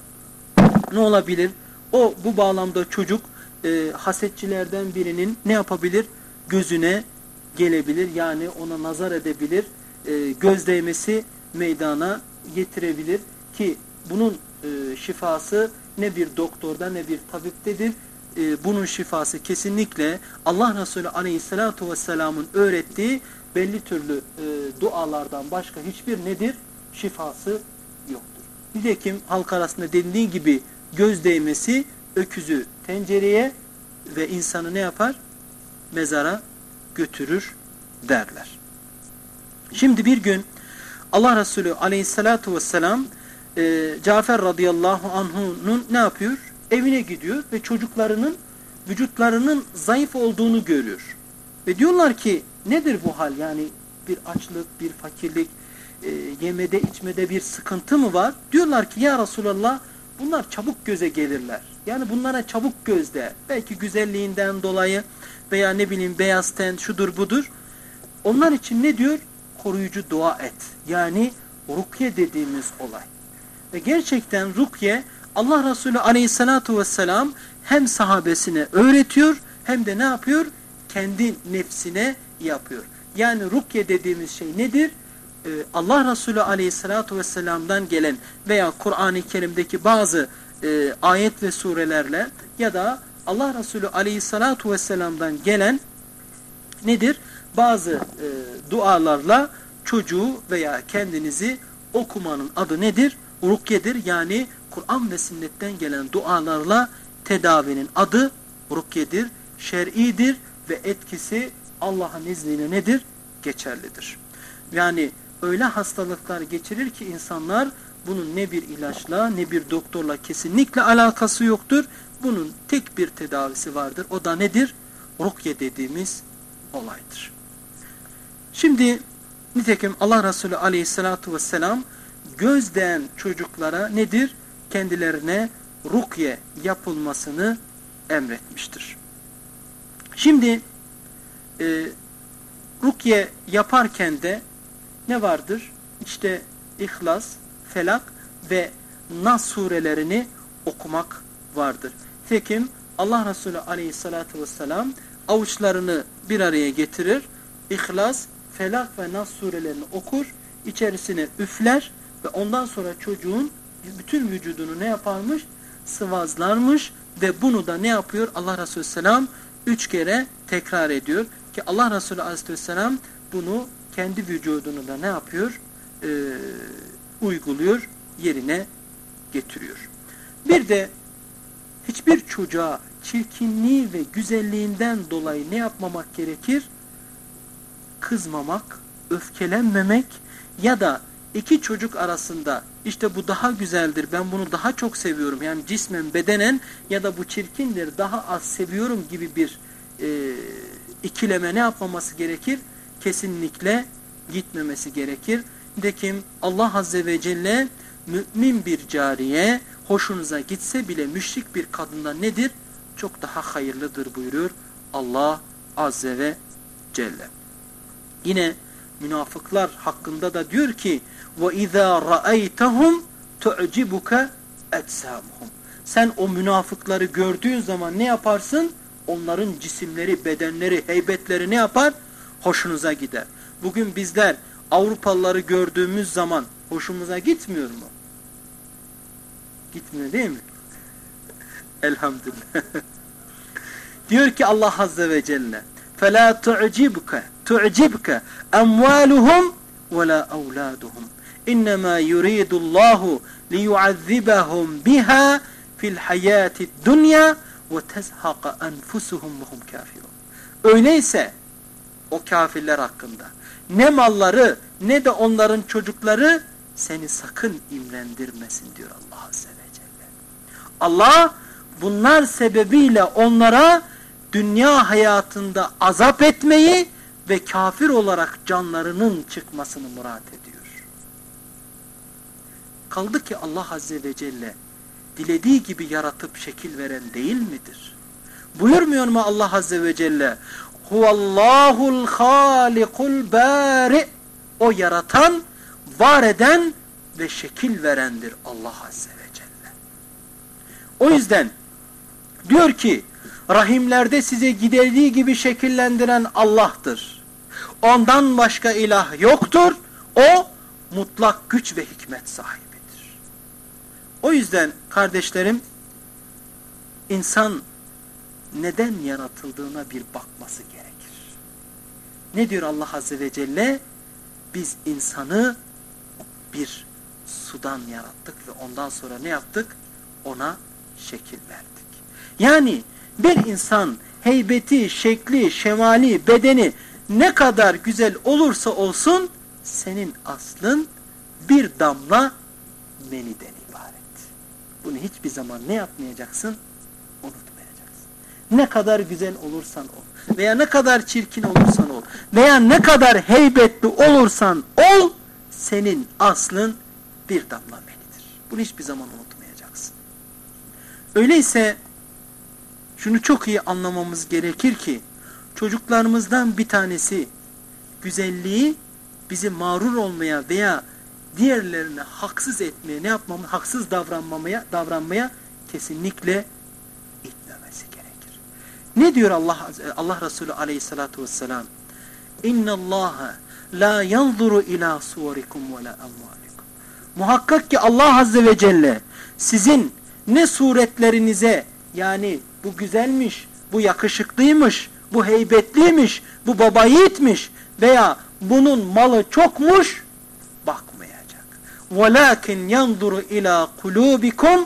[SPEAKER 1] ne olabilir? O bu bağlamda çocuk e, hasetçilerden birinin ne yapabilir? Gözüne gelebilir. Yani ona nazar edebilir. E, göz değmesi meydana getirebilir. Ki bunun e, şifası ne bir doktorda ne bir tabiptedir. E, bunun şifası kesinlikle Allah Resulü Aleyhisselatü Vesselam'ın öğrettiği belli türlü e, dualardan başka hiçbir nedir? Şifası yoktur. Nitekim halk arasında denildiği gibi göz değmesi öküzü tencereye ve insanı ne yapar? Mezara götürür derler. Şimdi bir gün Allah Resulü aleyhissalatu vesselam e, Cafer radıyallahu anh'unun ne yapıyor? Evine gidiyor ve çocuklarının vücutlarının zayıf olduğunu görüyor. Ve diyorlar ki nedir bu hal? Yani bir açlık, bir fakirlik, e, yemede içmede bir sıkıntı mı var? Diyorlar ki ya Resulallah bunlar çabuk göze gelirler. Yani bunlara çabuk gözde belki güzelliğinden dolayı veya ne bileyim beyaz ten şudur budur. Onlar için ne diyor? Koruyucu dua et. Yani rukye dediğimiz olay. Ve gerçekten rukye Allah Resulü aleyhissalatu vesselam hem sahabesine öğretiyor hem de ne yapıyor? Kendi nefsine yapıyor. Yani rukye dediğimiz şey nedir? Ee, Allah Resulü aleyhissalatu vesselam'dan gelen veya Kur'an-ı Kerim'deki bazı e, ayet ve surelerle ya da Allah Resulü aleyhissalatu vesselam'dan gelen nedir? Bazı e, dualarla çocuğu veya kendinizi okumanın adı nedir? Rukyedir. Yani Kur'an ve sünnetten gelen dualarla tedavinin adı rukyedir. Şer'idir ve etkisi Allah'ın izniyle nedir? Geçerlidir. Yani öyle hastalıklar geçirir ki insanlar bunun ne bir ilaçla ne bir doktorla kesinlikle alakası yoktur. Bunun tek bir tedavisi vardır. O da nedir? Rukye dediğimiz olaydır. Şimdi nitekim Allah Resulü aleyhissalatu vesselam gözden çocuklara nedir? Kendilerine rukye yapılmasını emretmiştir. Şimdi e, rukye yaparken de ne vardır? İşte İhlas, Felak ve Nas surelerini okumak vardır. Tekim Allah Resulü aleyhissalatü vesselam avuçlarını bir araya getirir. İhlas, Felak ve Nas surelerini okur. içerisine üfler ve ondan sonra çocuğun bütün vücudunu ne yaparmış? Sıvazlarmış ve bunu da ne yapıyor? Allah Resulü selam üç kere tekrar ediyor. Ki Allah Resulü aleyhisselam bunu kendi vücudunu da ne yapıyor? Ee, uyguluyor, yerine getiriyor. Bir de hiçbir çocuğa çirkinliği ve güzelliğinden dolayı ne yapmamak gerekir? Kızmamak, öfkelenmemek ya da iki çocuk arasında işte bu daha güzeldir, ben bunu daha çok seviyorum yani cismen, bedenen ya da bu çirkindir, daha az seviyorum gibi bir e, ikileme ne yapmaması gerekir? Kesinlikle gitmemesi gerekir. Nitekim Allah Azze ve Celle mümin bir cariye hoşunuza gitse bile müşrik bir kadından nedir? Çok daha hayırlıdır buyuruyor Allah Azze ve Celle. Yine münafıklar hakkında da diyor ki وَاِذَا رَأَيْتَهُمْ تُعْجِبُكَ اَجْسَامُهُمْ Sen o münafıkları gördüğün zaman ne yaparsın? Onların cisimleri, bedenleri, heybetleri ne yapar? Hoşunuza gider. Bugün bizler Avrupalıları gördüğümüz zaman hoşumuza gitmiyor mu? Gitmiyor değil mi? Elhamdülillah. Diyor ki Allah Azze ve Celle فَلَا تُعْجِبْكَ تُعْجِبْكَ اَمْوَالُهُمْ وَلَا أَوْلَادُهُمْ اِنَّمَا يُرِيدُ اللّٰهُ لِيُعَذِّبَهُمْ بِهَا فِي الْحَيَاةِ الدُّنْيَا وَتَزْهَقَ أَنْفُسُهُمْ وَهُمْ كَافِرُونَ Öyleyse o kafirler hakkında ne malları ne de onların çocukları seni sakın imrendirmesin diyor Allah Azze ve Celle. Allah bunlar sebebiyle onlara dünya hayatında azap etmeyi ve kafir olarak canlarının çıkmasını murat ediyor. Kaldı ki Allah Azze ve Celle dilediği gibi yaratıp şekil veren değil midir? Buyurmuyor mu Allah Azze ve Celle? Huvallahul halikul bari. O yaratan, var eden ve şekil verendir Allah Azze ve Celle. O yüzden diyor ki rahimlerde size giderdiği gibi şekillendiren Allah'tır. Ondan başka ilah yoktur. O mutlak güç ve hikmet sahibidir. O yüzden kardeşlerim insan neden yaratıldığına bir bakması gerekir. Ne diyor Allah Azze ve Celle? Biz insanı bir sudan yarattık ve ondan sonra ne yaptık? Ona şekil verdik. Yani bir insan heybeti, şekli, şemali, bedeni ne kadar güzel olursa olsun senin aslın bir damla meniden ibaret. Bunu hiçbir zaman ne yapmayacaksın? Unutmayacaksın. Ne kadar güzel olursan ol veya ne kadar çirkin olursan ol veya ne kadar heybetli olursan ol senin aslın bir damla menidir. Bunu hiçbir zaman unutmayacaksın. Öyleyse şunu çok iyi anlamamız gerekir ki çocuklarımızdan bir tanesi güzelliği bizi mağrur olmaya veya diğerlerine haksız etmeye, ne yapmamı, haksız davranmamaya, davranmaya kesinlikle itmemesi gerekir. Ne diyor Allah Allah Resulü Aleyhissalatu vesselam? İnna Allah la yanzuru ila suvarikum ve la amwalikum. Muhakkak ki Allah Azze ve Celle sizin ne suretlerinize yani bu güzelmiş, bu yakışıklıymış, bu heybetliymiş, bu baba yiğitmiş veya bunun malı çokmuş bakmayacak. وَلَاكِنْ يَنْظُرُ اِلَى قُلُوبِكُمْ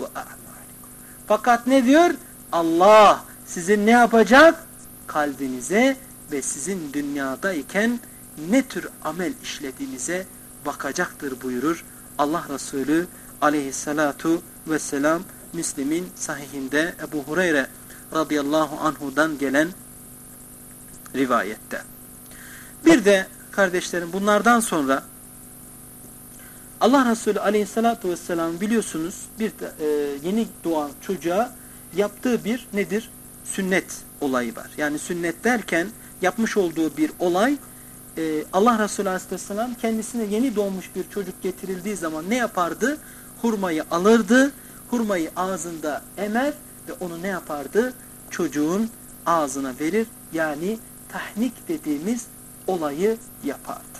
[SPEAKER 1] وَاَعْمَالِكُمْ Fakat ne diyor? Allah sizin ne yapacak? Kalbinize ve sizin dünyadayken ne tür amel işlediğinize bakacaktır buyurur Allah Resulü aleyhissalatu vesselam Müslim'in sahihinde Ebu Hureyre radıyallahu anhudan gelen rivayette. Bir de kardeşlerim bunlardan sonra Allah Resulü aleyhissalatu vesselam biliyorsunuz bir e, yeni doğan çocuğa yaptığı bir nedir? Sünnet olayı var. Yani sünnet derken yapmış olduğu bir olay e, Allah Resulü aleyhisselam kendisine yeni doğmuş bir çocuk getirildiği zaman ne yapardı? Hurmayı alırdı, hurmayı ağzında emer ve onu ne yapardı? Çocuğun ağzına verir. Yani tahnik dediğimiz olayı yapardı.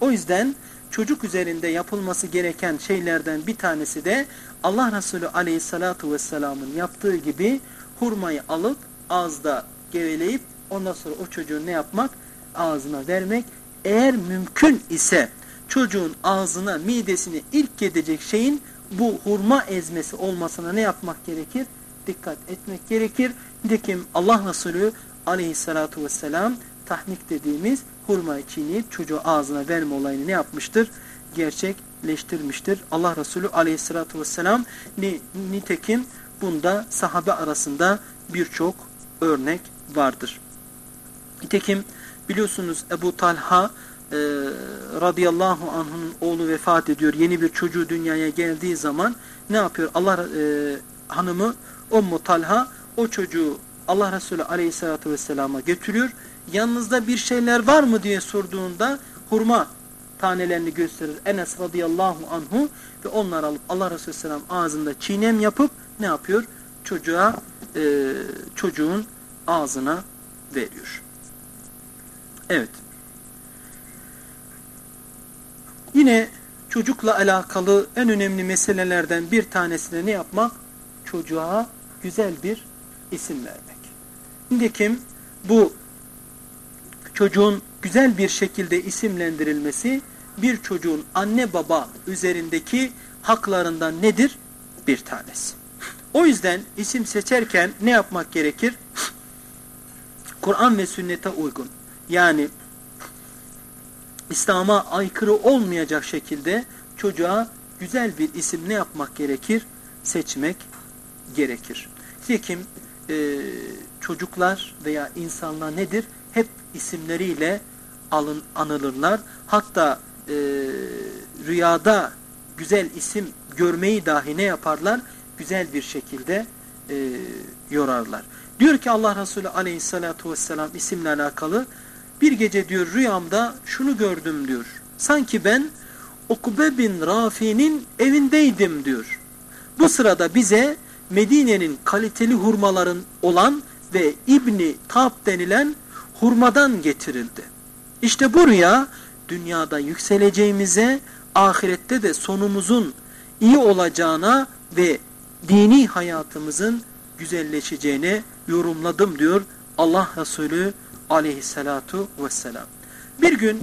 [SPEAKER 1] O yüzden çocuk üzerinde yapılması gereken şeylerden bir tanesi de Allah Resulü aleyhissalatu vesselamın yaptığı gibi hurmayı alıp ağızda geveleyip ondan sonra o çocuğun ne yapmak? Ağzına vermek. Eğer mümkün ise çocuğun ağzına, midesine ilk gidecek şeyin bu hurma ezmesi olmasına ne yapmak gerekir? Dikkat etmek gerekir. Nitekim Allah Resulü aleyhissalatu vesselam tahnik dediğimiz hurmayı çiğneyip çocuğu ağzına verme olayını ne yapmıştır? Gerçekleştirmiştir. Allah Resulü aleyhissalatu vesselam nitekim bunda sahabe arasında birçok örnek vardır. Nitekim biliyorsunuz Ebu Talha e, radıyallahu anh'ın oğlu vefat ediyor. Yeni bir çocuğu dünyaya geldiği zaman ne yapıyor? Allah e, hanımı Ummu Talha o çocuğu Allah Resulü aleyhissalatü vesselama götürüyor. Yanınızda bir şeyler var mı diye sorduğunda hurma tanelerini gösterir Enes radıyallahu anhu ve onlar alıp Allah Resulü selam ağzında çiğnem yapıp ne yapıyor? Çocuğa e, çocuğun ağzına veriyor. Evet. Yine çocukla alakalı en önemli meselelerden bir tanesi de ne yapmak? Çocuğa güzel bir isim vermek. Nitekim bu çocuğun güzel bir şekilde isimlendirilmesi bir çocuğun anne baba üzerindeki haklarından nedir? Bir tanesi. O yüzden isim seçerken ne yapmak gerekir? Kur'an ve sünnete uygun. Yani İslam'a aykırı olmayacak şekilde çocuğa güzel bir isim ne yapmak gerekir? Seçmek gerekir. Nitekim e, çocuklar veya insanlar nedir? Hep isimleriyle alın, anılırlar. Hatta e, rüyada güzel isim görmeyi dahi ne yaparlar? Güzel bir şekilde e, yorarlar. Diyor ki Allah Resulü aleyhissalatu vesselam isimle alakalı bir gece diyor rüyamda şunu gördüm diyor. Sanki ben Ukbe bin Rafi'nin evindeydim diyor. Bu sırada bize Medine'nin kaliteli hurmaların olan ve İbni Tab denilen hurmadan getirildi. İşte bu rüya dünyada yükseleceğimize, ahirette de sonumuzun iyi olacağına ve dini hayatımızın güzelleşeceğine yorumladım diyor Allah Resulü aleyhissalatu vesselam. Bir gün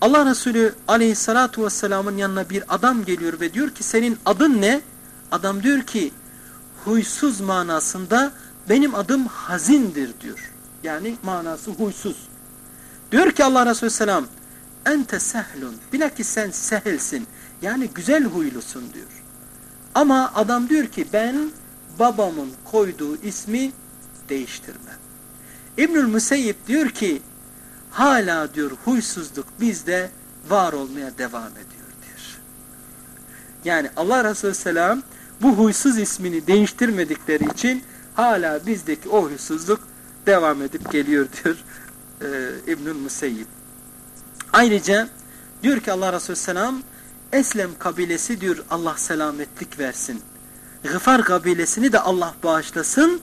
[SPEAKER 1] Allah Resulü aleyhissalatu vesselamın yanına bir adam geliyor ve diyor ki senin adın ne? Adam diyor ki huysuz manasında benim adım hazindir diyor. Yani manası huysuz. Diyor ki Allah Resulü selam ente sehlun bilakis sen sehelsin yani güzel huylusun diyor. Ama adam diyor ki ben babamın koyduğu ismi değiştirmem. İbnül Müseyyip diyor ki hala diyor huysuzluk bizde var olmaya devam ediyor diyor. Yani Allah Resulü Selam bu huysuz ismini değiştirmedikleri için hala bizdeki o huysuzluk devam edip geliyor diyor e, İbnül Müseyyip. Ayrıca diyor ki Allah Resulü Selam Eslem kabilesi diyor Allah selametlik versin. Gıfar kabilesini de Allah bağışlasın.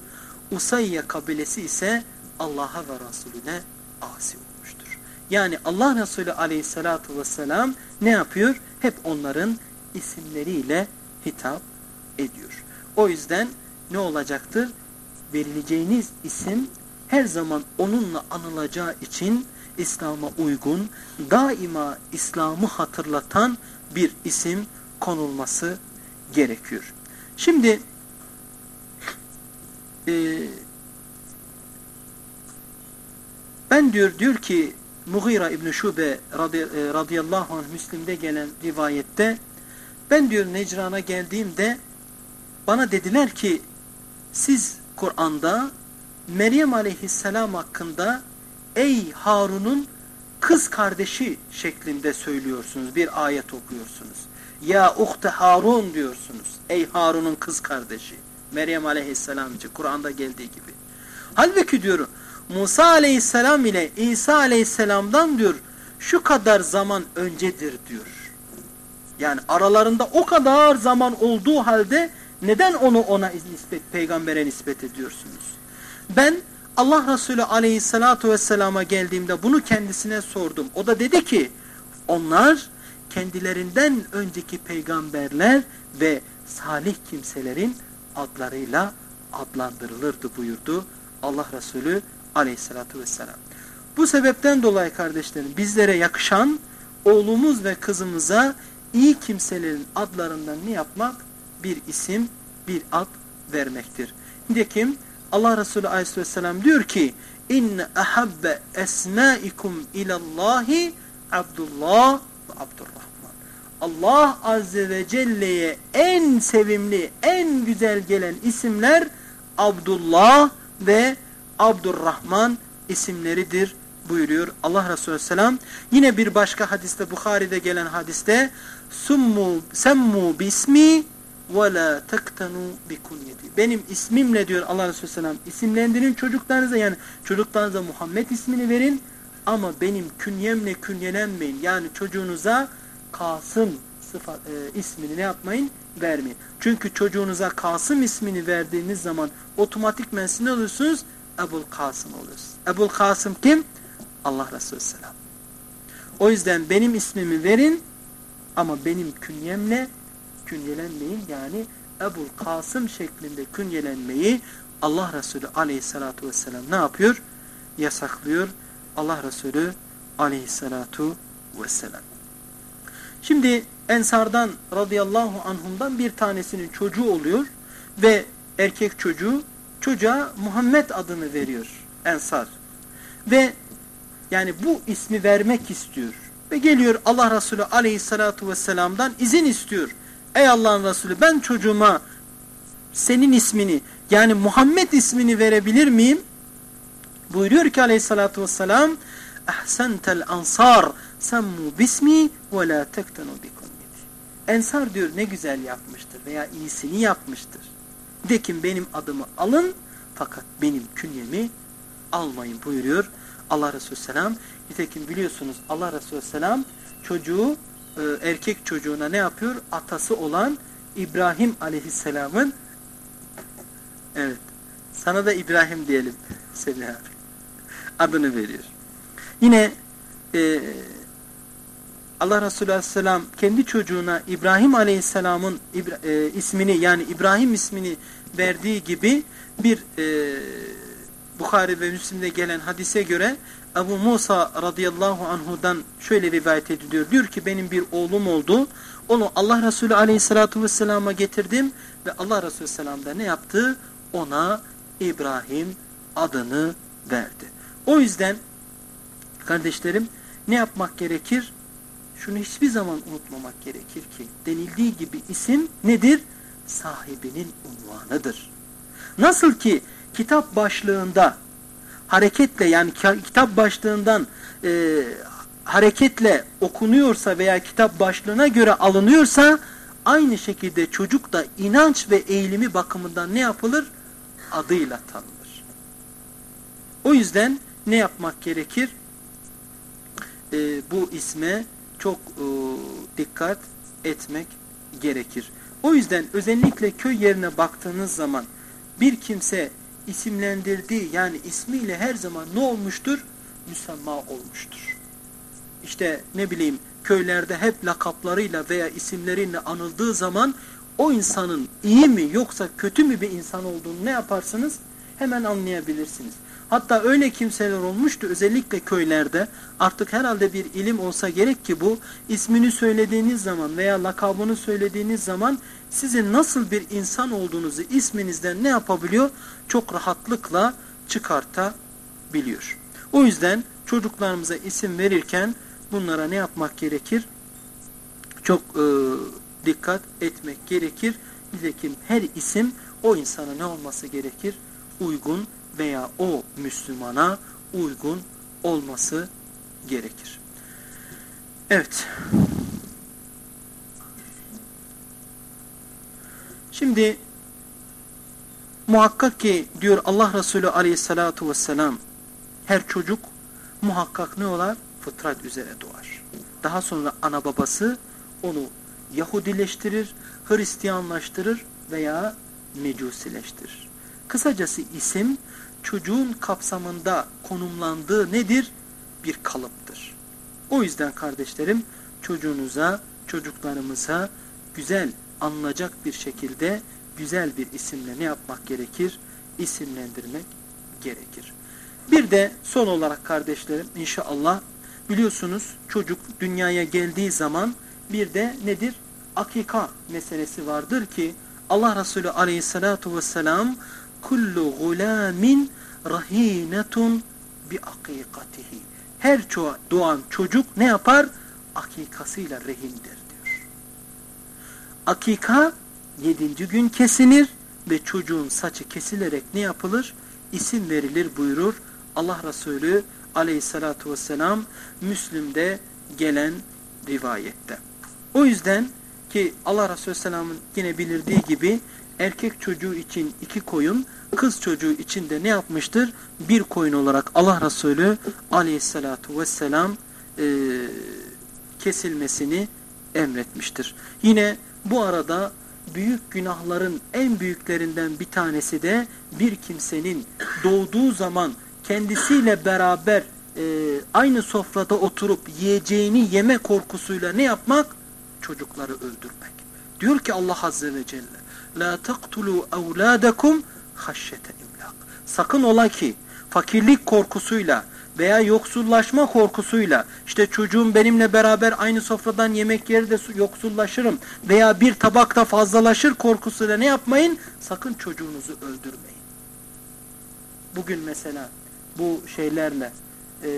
[SPEAKER 1] Usayya kabilesi ise Allah'a ve Resulüne asi olmuştur. Yani Allah Resulü aleyhissalatu vesselam ne yapıyor? Hep onların isimleriyle hitap ediyor. O yüzden ne olacaktır? Verileceğiniz isim her zaman onunla anılacağı için İslam'a uygun, daima İslam'ı hatırlatan bir isim konulması gerekiyor. Şimdi e, ben diyor diyor ki Mughira İbn Şube e, radıyallahu anh Müslim'de gelen rivayette ben diyor Necran'a geldiğimde bana dediler ki siz Kur'an'da Meryem aleyhisselam hakkında ey Harun'un kız kardeşi şeklinde söylüyorsunuz. Bir ayet okuyorsunuz. Ya uhte Harun diyorsunuz. Ey Harun'un kız kardeşi. Meryem aleyhisselam için Kur'an'da geldiği gibi. Halbuki diyor Musa aleyhisselam ile İsa aleyhisselamdan diyor şu kadar zaman öncedir diyor. Yani aralarında o kadar zaman olduğu halde neden onu ona nispet, peygambere nispet ediyorsunuz? Ben Allah Resulü aleyhissalatu vesselama geldiğimde bunu kendisine sordum. O da dedi ki onlar kendilerinden önceki peygamberler ve salih kimselerin adlarıyla adlandırılırdı buyurdu Allah Resulü aleyhissalatu vesselam. Bu sebepten dolayı kardeşlerim bizlere yakışan oğlumuz ve kızımıza iyi kimselerin adlarından ne yapmak? Bir isim, bir ad vermektir. Nitekim Allah Resulü aleyhisselam diyor ki inne ahabbe esmaikum ilallahi Abdullah ve Abdurrahman. Allah Azze ve Celle'ye en sevimli, en güzel gelen isimler Abdullah ve Abdurrahman isimleridir buyuruyor Allah Resulü Selam. Yine bir başka hadiste Bukhari'de gelen hadiste summu semmu bismi tektenu bi kunyeti. Benim ismimle diyor Allah Resulü Selam isimlendirin çocuklarınıza yani çocuklarınıza Muhammed ismini verin ama benim künyemle künyelenmeyin. Yani çocuğunuza Kasım sıfat, e, ismini ne yapmayın? Vermeyin. Çünkü çocuğunuza Kasım ismini verdiğiniz zaman otomatikmen siz ne olursunuz? Ebul Kasım olursunuz. Ebul Kasım kim? Allah Resulü Selam. O yüzden benim ismimi verin ama benim künyemle künyelenmeyin. Yani Ebul Kasım şeklinde künyelenmeyi Allah Resulü aleyhissalatu vesselam ne yapıyor? Yasaklıyor. Allah Resulü aleyhissalatu vesselam. Şimdi Ensardan radıyallahu anhumdan bir tanesinin çocuğu oluyor ve erkek çocuğu çocuğa Muhammed adını veriyor Ensar. Ve yani bu ismi vermek istiyor. Ve geliyor Allah Resulü aleyhissalatu vesselam'dan izin istiyor. Ey Allah'ın Resulü ben çocuğuma senin ismini yani Muhammed ismini verebilir miyim? Buyuruyor ki aleyhissalatu vesselam Ahsentel ansar semmu bismi ve la tektenu bikunyeti. Ensar diyor ne güzel yapmıştır veya iyisini yapmıştır. De ki benim adımı alın fakat benim künyemi almayın buyuruyor Allah Resulü Selam. Nitekim biliyorsunuz Allah Resulü Selam çocuğu e, erkek çocuğuna ne yapıyor? Atası olan İbrahim aleyhisselamın evet sana da İbrahim diyelim Semih abi adını veriyor. Yine e, Allah Resulü Aleyhisselam kendi çocuğuna İbrahim Aleyhisselam'ın e, ismini yani İbrahim ismini verdiği gibi bir e, Bukhari ve Müslim'de gelen hadise göre Ebu Musa radıyallahu anhudan şöyle rivayet ediliyor. Diyor ki benim bir oğlum oldu. Onu Allah Resulü aleyhissalatu vesselama getirdim ve Allah Resulü selam da ne yaptı? Ona İbrahim adını verdi. O yüzden kardeşlerim ne yapmak gerekir? Şunu hiçbir zaman unutmamak gerekir ki denildiği gibi isim nedir? Sahibinin unvanıdır. Nasıl ki kitap başlığında hareketle yani kitap başlığından e, hareketle okunuyorsa veya kitap başlığına göre alınıyorsa aynı şekilde çocuk da inanç ve eğilimi bakımından ne yapılır? Adıyla tanınır. O yüzden ne yapmak gerekir? E, bu isme çok e, dikkat etmek gerekir. O yüzden özellikle köy yerine baktığınız zaman bir kimse isimlendirdiği yani ismiyle her zaman ne olmuştur? Müsemma olmuştur. İşte ne bileyim köylerde hep lakaplarıyla veya isimleriyle anıldığı zaman o insanın iyi mi yoksa kötü mü bir insan olduğunu ne yaparsınız? Hemen anlayabilirsiniz. Hatta öyle kimseler olmuştu özellikle köylerde artık herhalde bir ilim olsa gerek ki bu ismini söylediğiniz zaman veya lakabını söylediğiniz zaman sizin nasıl bir insan olduğunuzu isminizden ne yapabiliyor? Çok rahatlıkla çıkartabiliyor. O yüzden çocuklarımıza isim verirken bunlara ne yapmak gerekir? Çok e, dikkat etmek gerekir. Nitekim her isim o insana ne olması gerekir? Uygun veya o Müslümana uygun olması gerekir. Evet. Şimdi muhakkak ki diyor Allah Resulü aleyhissalatu vesselam her çocuk muhakkak ne olar? Fıtrat üzere doğar. Daha sonra ana babası onu Yahudileştirir, Hristiyanlaştırır veya Mecusileştirir. Kısacası isim çocuğun kapsamında konumlandığı nedir? Bir kalıptır. O yüzden kardeşlerim çocuğunuza, çocuklarımıza güzel anlayacak bir şekilde güzel bir isimle ne yapmak gerekir? İsimlendirmek gerekir. Bir de son olarak kardeşlerim inşallah biliyorsunuz çocuk dünyaya geldiği zaman bir de nedir? Akika meselesi vardır ki Allah Resulü aleyhissalatu vesselam kullu gulamin rahinetun bi akikatihi. Her doğan çocuk ne yapar? Akikasıyla rehindir. Akika yedinci gün kesilir ve çocuğun saçı kesilerek ne yapılır? İsim verilir buyurur Allah Resulü aleyhissalatu vesselam Müslüm'de gelen rivayette. O yüzden ki Allah Resulü Selam'ın yine bilirdiği gibi erkek çocuğu için iki koyun, kız çocuğu için de ne yapmıştır? Bir koyun olarak Allah Resulü aleyhissalatu vesselam e, kesilmesini emretmiştir. Yine bu arada büyük günahların en büyüklerinden bir tanesi de bir kimsenin doğduğu zaman kendisiyle beraber e, aynı sofrada oturup yiyeceğini yeme korkusuyla ne yapmak? Çocukları öldürmek. Diyor ki Allah Azze ve Celle La taktulu evladakum haşyete imlak. Sakın ola ki fakirlik korkusuyla veya yoksullaşma korkusuyla işte çocuğum benimle beraber aynı sofradan yemek yerde yoksullaşırım veya bir tabakta fazlalaşır korkusuyla ne yapmayın? Sakın çocuğunuzu öldürmeyin. Bugün mesela bu şeylerle e,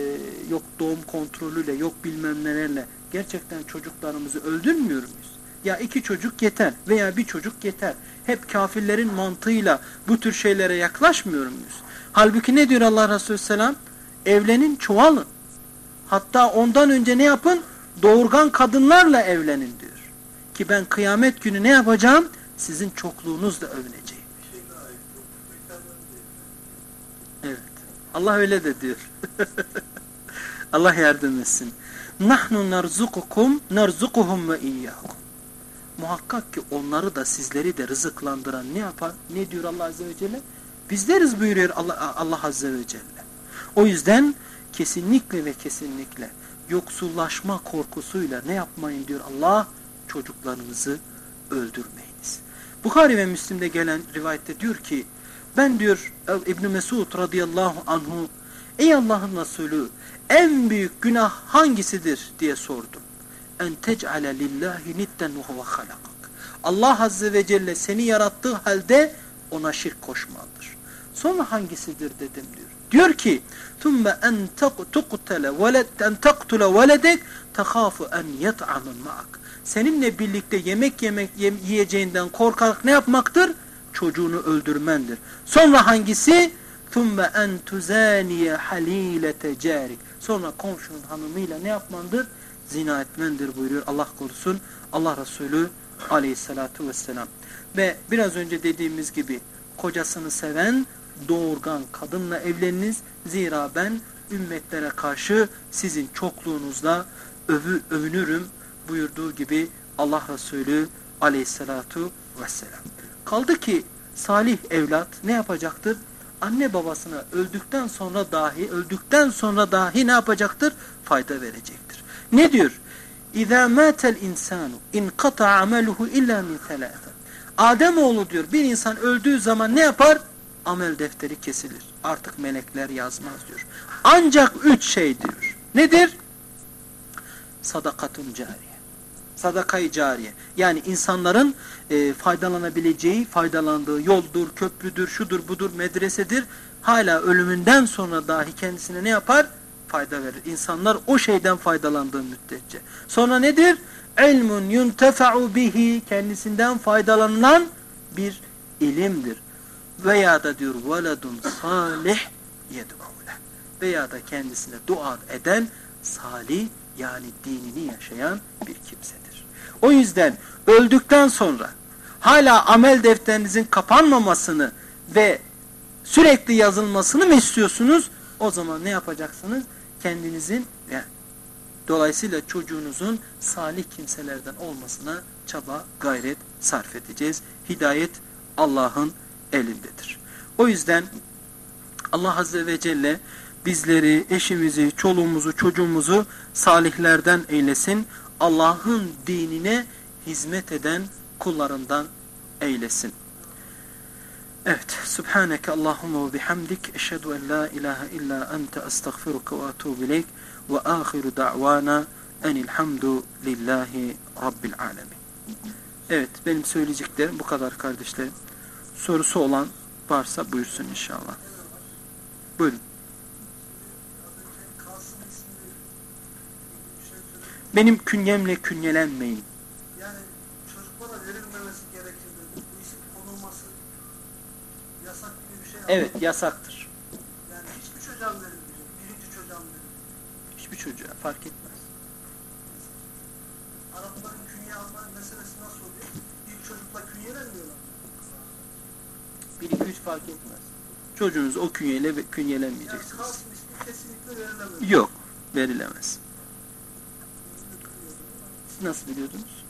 [SPEAKER 1] yok doğum kontrolüyle yok bilmem nelerle gerçekten çocuklarımızı öldürmüyor muyuz? Ya iki çocuk yeter veya bir çocuk yeter. Hep kafirlerin mantığıyla bu tür şeylere yaklaşmıyor muyuz? Halbuki ne diyor Allah Resulü Selam? Evlenin, çoğalın. Hatta ondan önce ne yapın? Doğurgan kadınlarla evlenin diyor. Ki ben kıyamet günü ne yapacağım? Sizin çokluğunuzla övüneceğim. Evet. Allah öyle de diyor. Allah yardım etsin. nahnu narzukukum narzukuhum ve iyyakum. Muhakkak ki onları da sizleri de rızıklandıran ne yapar? Ne diyor Allah Azze ve Celle? Bizleriz buyuruyor Allah, Allah Azze ve Celle. O yüzden kesinlikle ve kesinlikle yoksullaşma korkusuyla ne yapmayın diyor Allah? Çocuklarınızı öldürmeyiniz. Bukhari ve Müslim'de gelen rivayette diyor ki ben diyor İbn Mesud radıyallahu anhu ey Allah'ın Resulü en büyük günah hangisidir diye sordum. En tec'ale lillahi nitten ve huve halakak. Allah azze ve celle seni yarattığı halde ona şirk koşmandır. Sonra hangisidir dedim diyor. Diyor ki ثُمَّ اَنْ تُقْتَلَ وَلَدْ اَنْ تَقْتُلَ وَلَدَكْ تَخَافُ اَنْ يَطْعَمُ مَعَكْ Seninle birlikte yemek yemek yiyeceğinden korkarak ne yapmaktır? Çocuğunu öldürmendir. Sonra hangisi? ثُمَّ اَنْ تُزَانِيَ حَل۪يلَةَ جَارِكَ Sonra komşunun hanımıyla ne yapmandır? Zina etmendir buyuruyor Allah korusun. Allah Resulü aleyhissalatu vesselam. Ve biraz önce dediğimiz gibi kocasını seven doğurgan kadınla evleniniz. Zira ben ümmetlere karşı sizin çokluğunuzla övü, övünürüm buyurduğu gibi Allah Resulü aleyhissalatu vesselam. Kaldı ki salih evlat ne yapacaktır? Anne babasına öldükten sonra dahi, öldükten sonra dahi ne yapacaktır? Fayda verecektir. Ne diyor? İzâ mâtel insânu inkata ameluhu illa min thelâfe. Ademoğlu diyor bir insan öldüğü zaman ne yapar? Amel defteri kesilir. Artık melekler yazmaz diyor. Ancak üç şey diyor. Nedir? Sadakatun cariye. Sadakayı cariye. Yani insanların e, faydalanabileceği, faydalandığı yoldur, köprüdür, şudur, budur, medresedir. Hala ölümünden sonra dahi kendisine ne yapar? Fayda verir. İnsanlar o şeyden faydalandığı müddetçe. Sonra nedir? İlmun yuntefa'u bihi. Kendisinden faydalanılan bir ilimdir. Veya da diyor veledun salih yed'ule. Veya da kendisine dua eden salih yani dinini yaşayan bir kimsedir. O yüzden öldükten sonra hala amel defterinizin kapanmamasını ve sürekli yazılmasını mı istiyorsunuz? O zaman ne yapacaksınız? Kendinizin yani dolayısıyla çocuğunuzun salih kimselerden olmasına çaba, gayret sarf edeceğiz. Hidayet Allah'ın elindedir. O yüzden Allah Azze ve Celle bizleri, eşimizi, çoluğumuzu, çocuğumuzu salihlerden eylesin. Allah'ın dinine hizmet eden kullarından eylesin. Evet. Subhaneke Allahumma ve bihamdik. Eşhedü en la ilahe illa ente estağfiruka ve atubu ileyk. Ve ahiru da'vana enilhamdu lillahi rabbil alemin. Evet. Benim söyleyeceklerim bu kadar kardeşlerim. Sorusu olan varsa buyursun inşallah. Buyurun. Benim künyemle künyelenmeyin.
[SPEAKER 2] Yani çocuklara verilmemesi gerekirdi. Bu işin konulması yasak gibi bir şey.
[SPEAKER 1] Evet yasaktır.
[SPEAKER 2] Yani hiçbir çocuğa verilmeyecek? Birinci çocuğa mı verilecek?
[SPEAKER 1] Hiçbir çocuğa fark etmez. 1, 2, 3 fark etmez. Çocuğunuz o künyeyle künyelenmeyeceksiniz.
[SPEAKER 2] Yani kasm ismi kesinlikle verilemez.
[SPEAKER 1] Yok, verilemez. Nasıl biliyordunuz?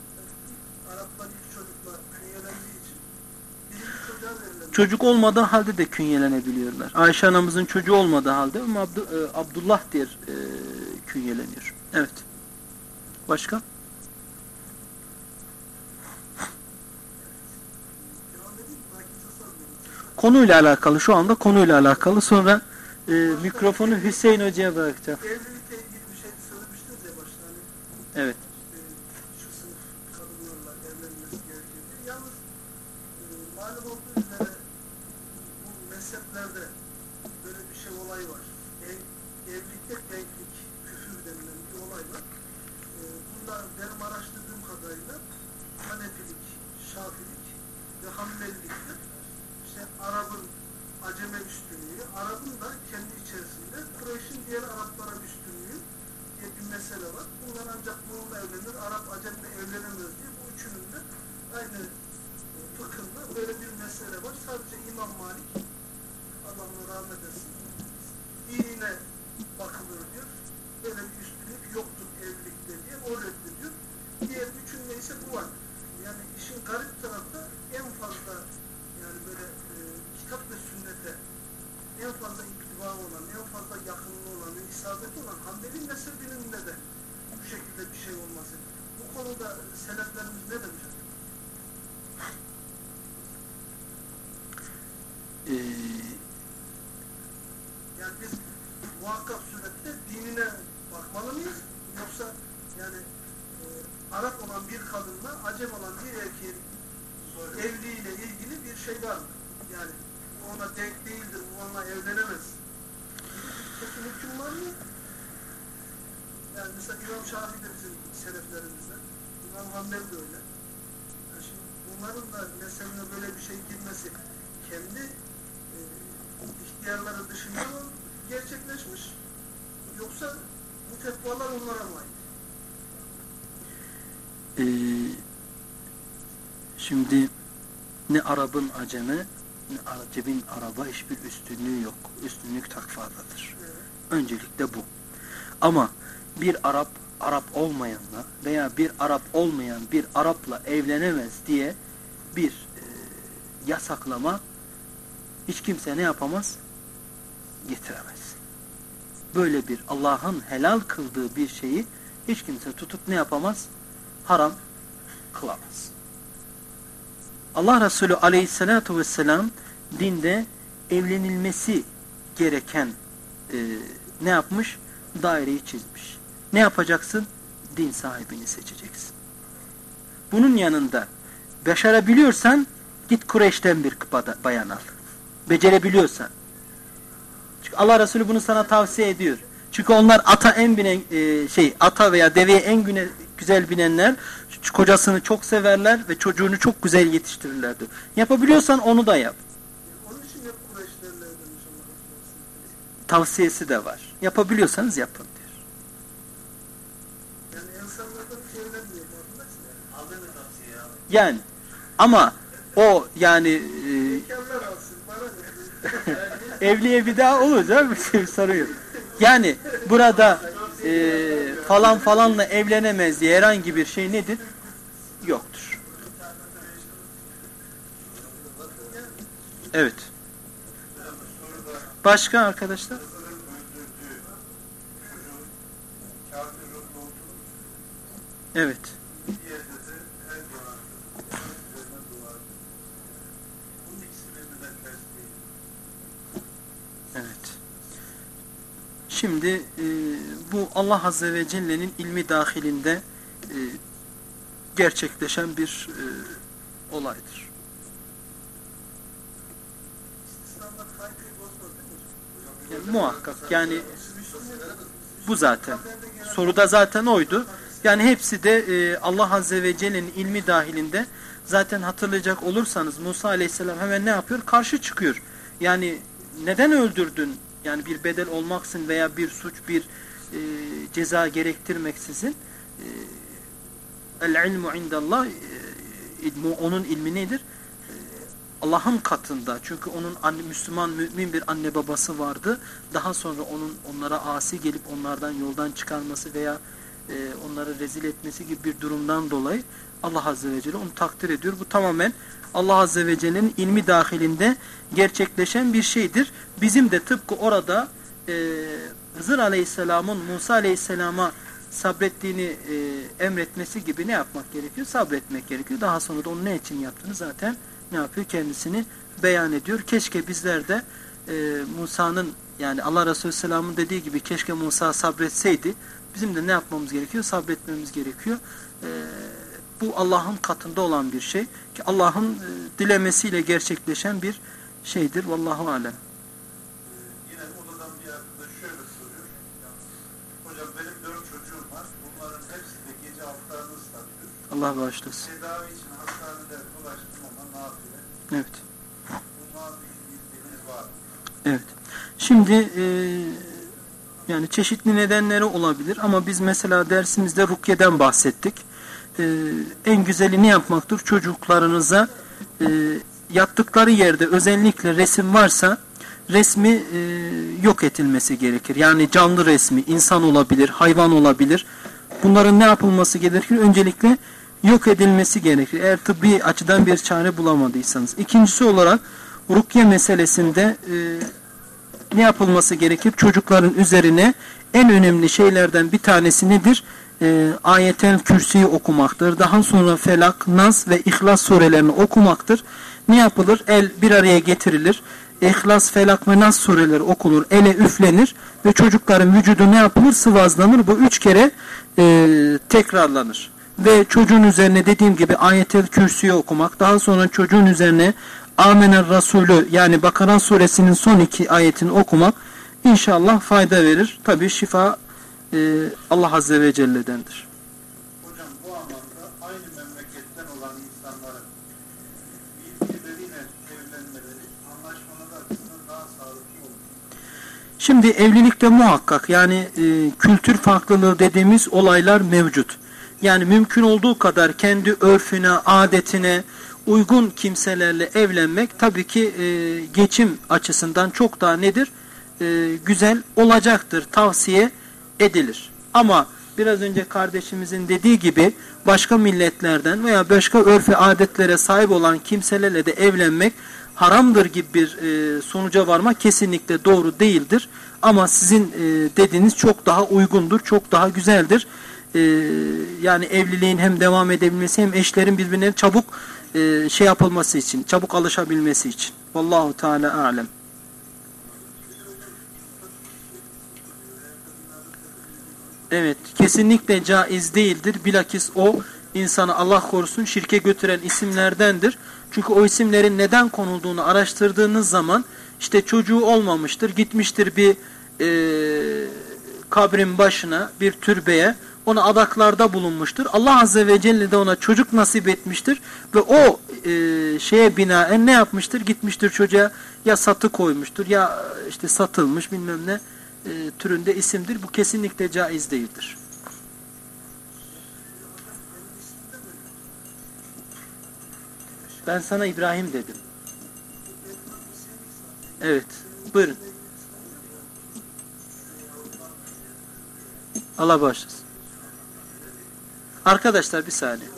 [SPEAKER 2] Araplar ilk çocuklar künyelendiği.
[SPEAKER 1] Çocuk olmadığı halde de künyelenebiliyorlar. Ayşe anamızın çocuğu olmadığı halde Abdu, e, Abdullah diye e, künyeleniyor. Evet. Başka? Konuyla alakalı şu anda konuyla alakalı sonra e, mikrofonu Hüseyin Hoca'ya bırakacağım.
[SPEAKER 2] Evlilikle ilgili bir şey söylemiştiniz ya başta. Hani
[SPEAKER 1] Evet.
[SPEAKER 2] Evlenir, Arap Acem'le evlenemez diye bu üçünün de aynı e, fıkhında böyle bir mesele var. Sadece İmam Malik, Allah'ına rahmet etsin, dinine bakılır diyor. böyle bir üstünlük yoktur evlilikte diye o reddediyor. Diğer üçünde ise bu var. Yani işin garip tarafı en fazla yani böyle e, kitap ve sünnete en fazla iktiba olan, en fazla yakınlığı olan, isabeti olan Hanbeli mezhebinin de bu şekilde bir şey olması. Bu konuda seleflerimiz ne demiş?
[SPEAKER 1] Ee,
[SPEAKER 2] Yani biz muhakkak surette dinine bakmalı mıyız? Yoksa yani e, Arap olan bir kadınla Acem olan bir erkeğin evliliğiyle ilgili bir şey var mı? Yani ona denk değildir, onunla evlenemez. Kesin hüküm var mı? Yani mesela İmam Şafii de bizim seleflerimizden. İmam Hanbel de öyle. Yani şimdi bunların da mezhebine böyle bir şey girmesi kendi e, ihtiyarları dışında mı gerçekleşmiş? Yoksa bu fetvalar onlara mı ait?
[SPEAKER 1] Ee, şimdi ne Arap'ın aceme ne Acem'in Arap'a hiçbir üstünlüğü yok. Üstünlük takvadadır.
[SPEAKER 2] Evet.
[SPEAKER 1] Öncelikle bu. Ama bir Arap Arap olmayanla veya bir Arap olmayan bir Arapla evlenemez diye bir e, yasaklama hiç kimse ne yapamaz? Getiremez. Böyle bir Allah'ın helal kıldığı bir şeyi hiç kimse tutup ne yapamaz? Haram kılamaz. Allah Resulü aleyhissalatu vesselam dinde evlenilmesi gereken e, ne yapmış? Daireyi çizmiş. Ne yapacaksın? Din sahibini seçeceksin. Bunun yanında başarabiliyorsan git Kureyş'ten bir bayan al. Becerebiliyorsan. Çünkü Allah Resulü bunu sana tavsiye ediyor. Çünkü onlar ata en binen e, şey ata veya deveye en güne, güzel binenler kocasını çok severler ve çocuğunu çok güzel yetiştirirler diyor. Yapabiliyorsan onu da yap. Tavsiyesi de var. Yapabiliyorsanız yapın
[SPEAKER 2] Yani
[SPEAKER 1] ama o yani e, evliye bir daha olacak bir şey soruyor. Yani burada e, falan falanla evlenemez diye herhangi bir şey nedir? Yoktur. Evet. Başka arkadaşlar? Evet. Şimdi e, bu Allah Azze ve Celle'nin ilmi dahilinde e, gerçekleşen bir e, olaydır. Yani muhakkak yani bu zaten. Soruda zaten oydu. Yani hepsi de e, Allah Azze ve Celle'nin ilmi dahilinde zaten hatırlayacak olursanız Musa Aleyhisselam hemen ne yapıyor? Karşı çıkıyor. Yani neden öldürdün? Yani bir bedel olmaksın veya bir suç bir e, ceza gerektirmeksizin e, el ilmu indallah e, ilmu, onun ilmi nedir? E, Allah'ın katında. Çünkü onun anne, Müslüman mümin bir anne babası vardı. Daha sonra onun onlara asi gelip onlardan yoldan çıkarması veya e, onları rezil etmesi gibi bir durumdan dolayı Allah Azze ve Celle onu takdir ediyor. Bu tamamen Allah Azze ve Celle'nin ilmi dahilinde gerçekleşen bir şeydir. Bizim de tıpkı orada e, Hızır Aleyhisselam'ın Musa Aleyhisselam'a sabrettiğini e, emretmesi gibi ne yapmak gerekiyor? Sabretmek gerekiyor. Daha sonra da onu ne için yaptığını zaten ne yapıyor? Kendisini beyan ediyor. Keşke bizler de e, Musa'nın yani Allah Resulü Selam'ın dediği gibi keşke Musa sabretseydi. Bizim de ne yapmamız gerekiyor? Sabretmemiz gerekiyor. E, bu Allah'ın katında olan bir şey. Ki Allah'ın e, dilemesiyle gerçekleşen bir şeydir. Vallahu alem.
[SPEAKER 3] Islatıyor.
[SPEAKER 1] Allah bağışlasın.
[SPEAKER 3] Tedavi için hastaneler dolaştım ama nafile.
[SPEAKER 1] Evet.
[SPEAKER 3] Bildiğiniz var?
[SPEAKER 1] Evet. Şimdi e, yani çeşitli nedenleri olabilir ama biz mesela dersimizde rukyeden bahsettik. E, en güzeli ne yapmaktır? Çocuklarınıza e, yattıkları yerde özellikle resim varsa resmi e, yok edilmesi gerekir. Yani canlı resmi, insan olabilir, hayvan olabilir. Bunların ne yapılması gerekir? Öncelikle yok edilmesi gerekir. Eğer tıbbi açıdan bir çare bulamadıysanız. İkincisi olarak rukye meselesinde e, ne yapılması gerekir? Çocukların üzerine en önemli şeylerden bir tanesi nedir? E, ayetel kürsüyü okumaktır. Daha sonra Felak, Nas ve İhlas surelerini okumaktır. Ne yapılır? El bir araya getirilir. İhlas, Felak ve Nas sureleri okunur. Ele üflenir ve çocukların vücudu ne yapılır? Sıvazlanır. Bu üç kere e, tekrarlanır. Ve çocuğun üzerine dediğim gibi ayetel kürsüyü okumak. Daha sonra çocuğun üzerine Amener Resulü yani Bakara suresinin son iki ayetini okumak inşallah fayda verir. Tabi şifa e, Allah Azze ve Celle'dendir.
[SPEAKER 3] Hocam bu anlamda aynı memleketten olan insanların birbirleriyle evlenmeleri anlaşmaları açısından daha sağlıklı olur.
[SPEAKER 1] Şimdi evlilikte muhakkak yani e, kültür farklılığı dediğimiz olaylar mevcut. Yani mümkün olduğu kadar kendi örfüne, adetine uygun kimselerle evlenmek tabii ki e, geçim açısından çok daha nedir? E, güzel olacaktır, tavsiye edilir. Ama biraz önce kardeşimizin dediği gibi başka milletlerden veya başka örfe adetlere sahip olan kimselerle de evlenmek haramdır gibi bir e, sonuca varmak kesinlikle doğru değildir. Ama sizin e, dediğiniz çok daha uygundur, çok daha güzeldir. E, yani evliliğin hem devam edebilmesi hem eşlerin birbirine çabuk e, şey yapılması için, çabuk alışabilmesi için. Vallahu Teala alem. Evet, kesinlikle caiz değildir. Bilakis o insanı Allah korusun şirke götüren isimlerdendir. Çünkü o isimlerin neden konulduğunu araştırdığınız zaman işte çocuğu olmamıştır, gitmiştir bir e, kabrin başına, bir türbeye, ona adaklarda bulunmuştur. Allah Azze ve Celle de ona çocuk nasip etmiştir ve o e, şeye binaen ne yapmıştır? Gitmiştir çocuğa ya satı koymuştur ya işte satılmış bilmem ne e, türünde isimdir. Bu kesinlikle caiz değildir. Ben sana İbrahim dedim. Evet. Buyurun. Allah bağışlasın. Arkadaşlar bir saniye.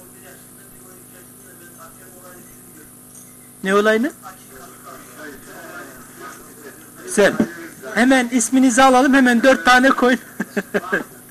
[SPEAKER 1] Ne olayını? Sen. Hemen isminizi alalım. Hemen dört tane koyun.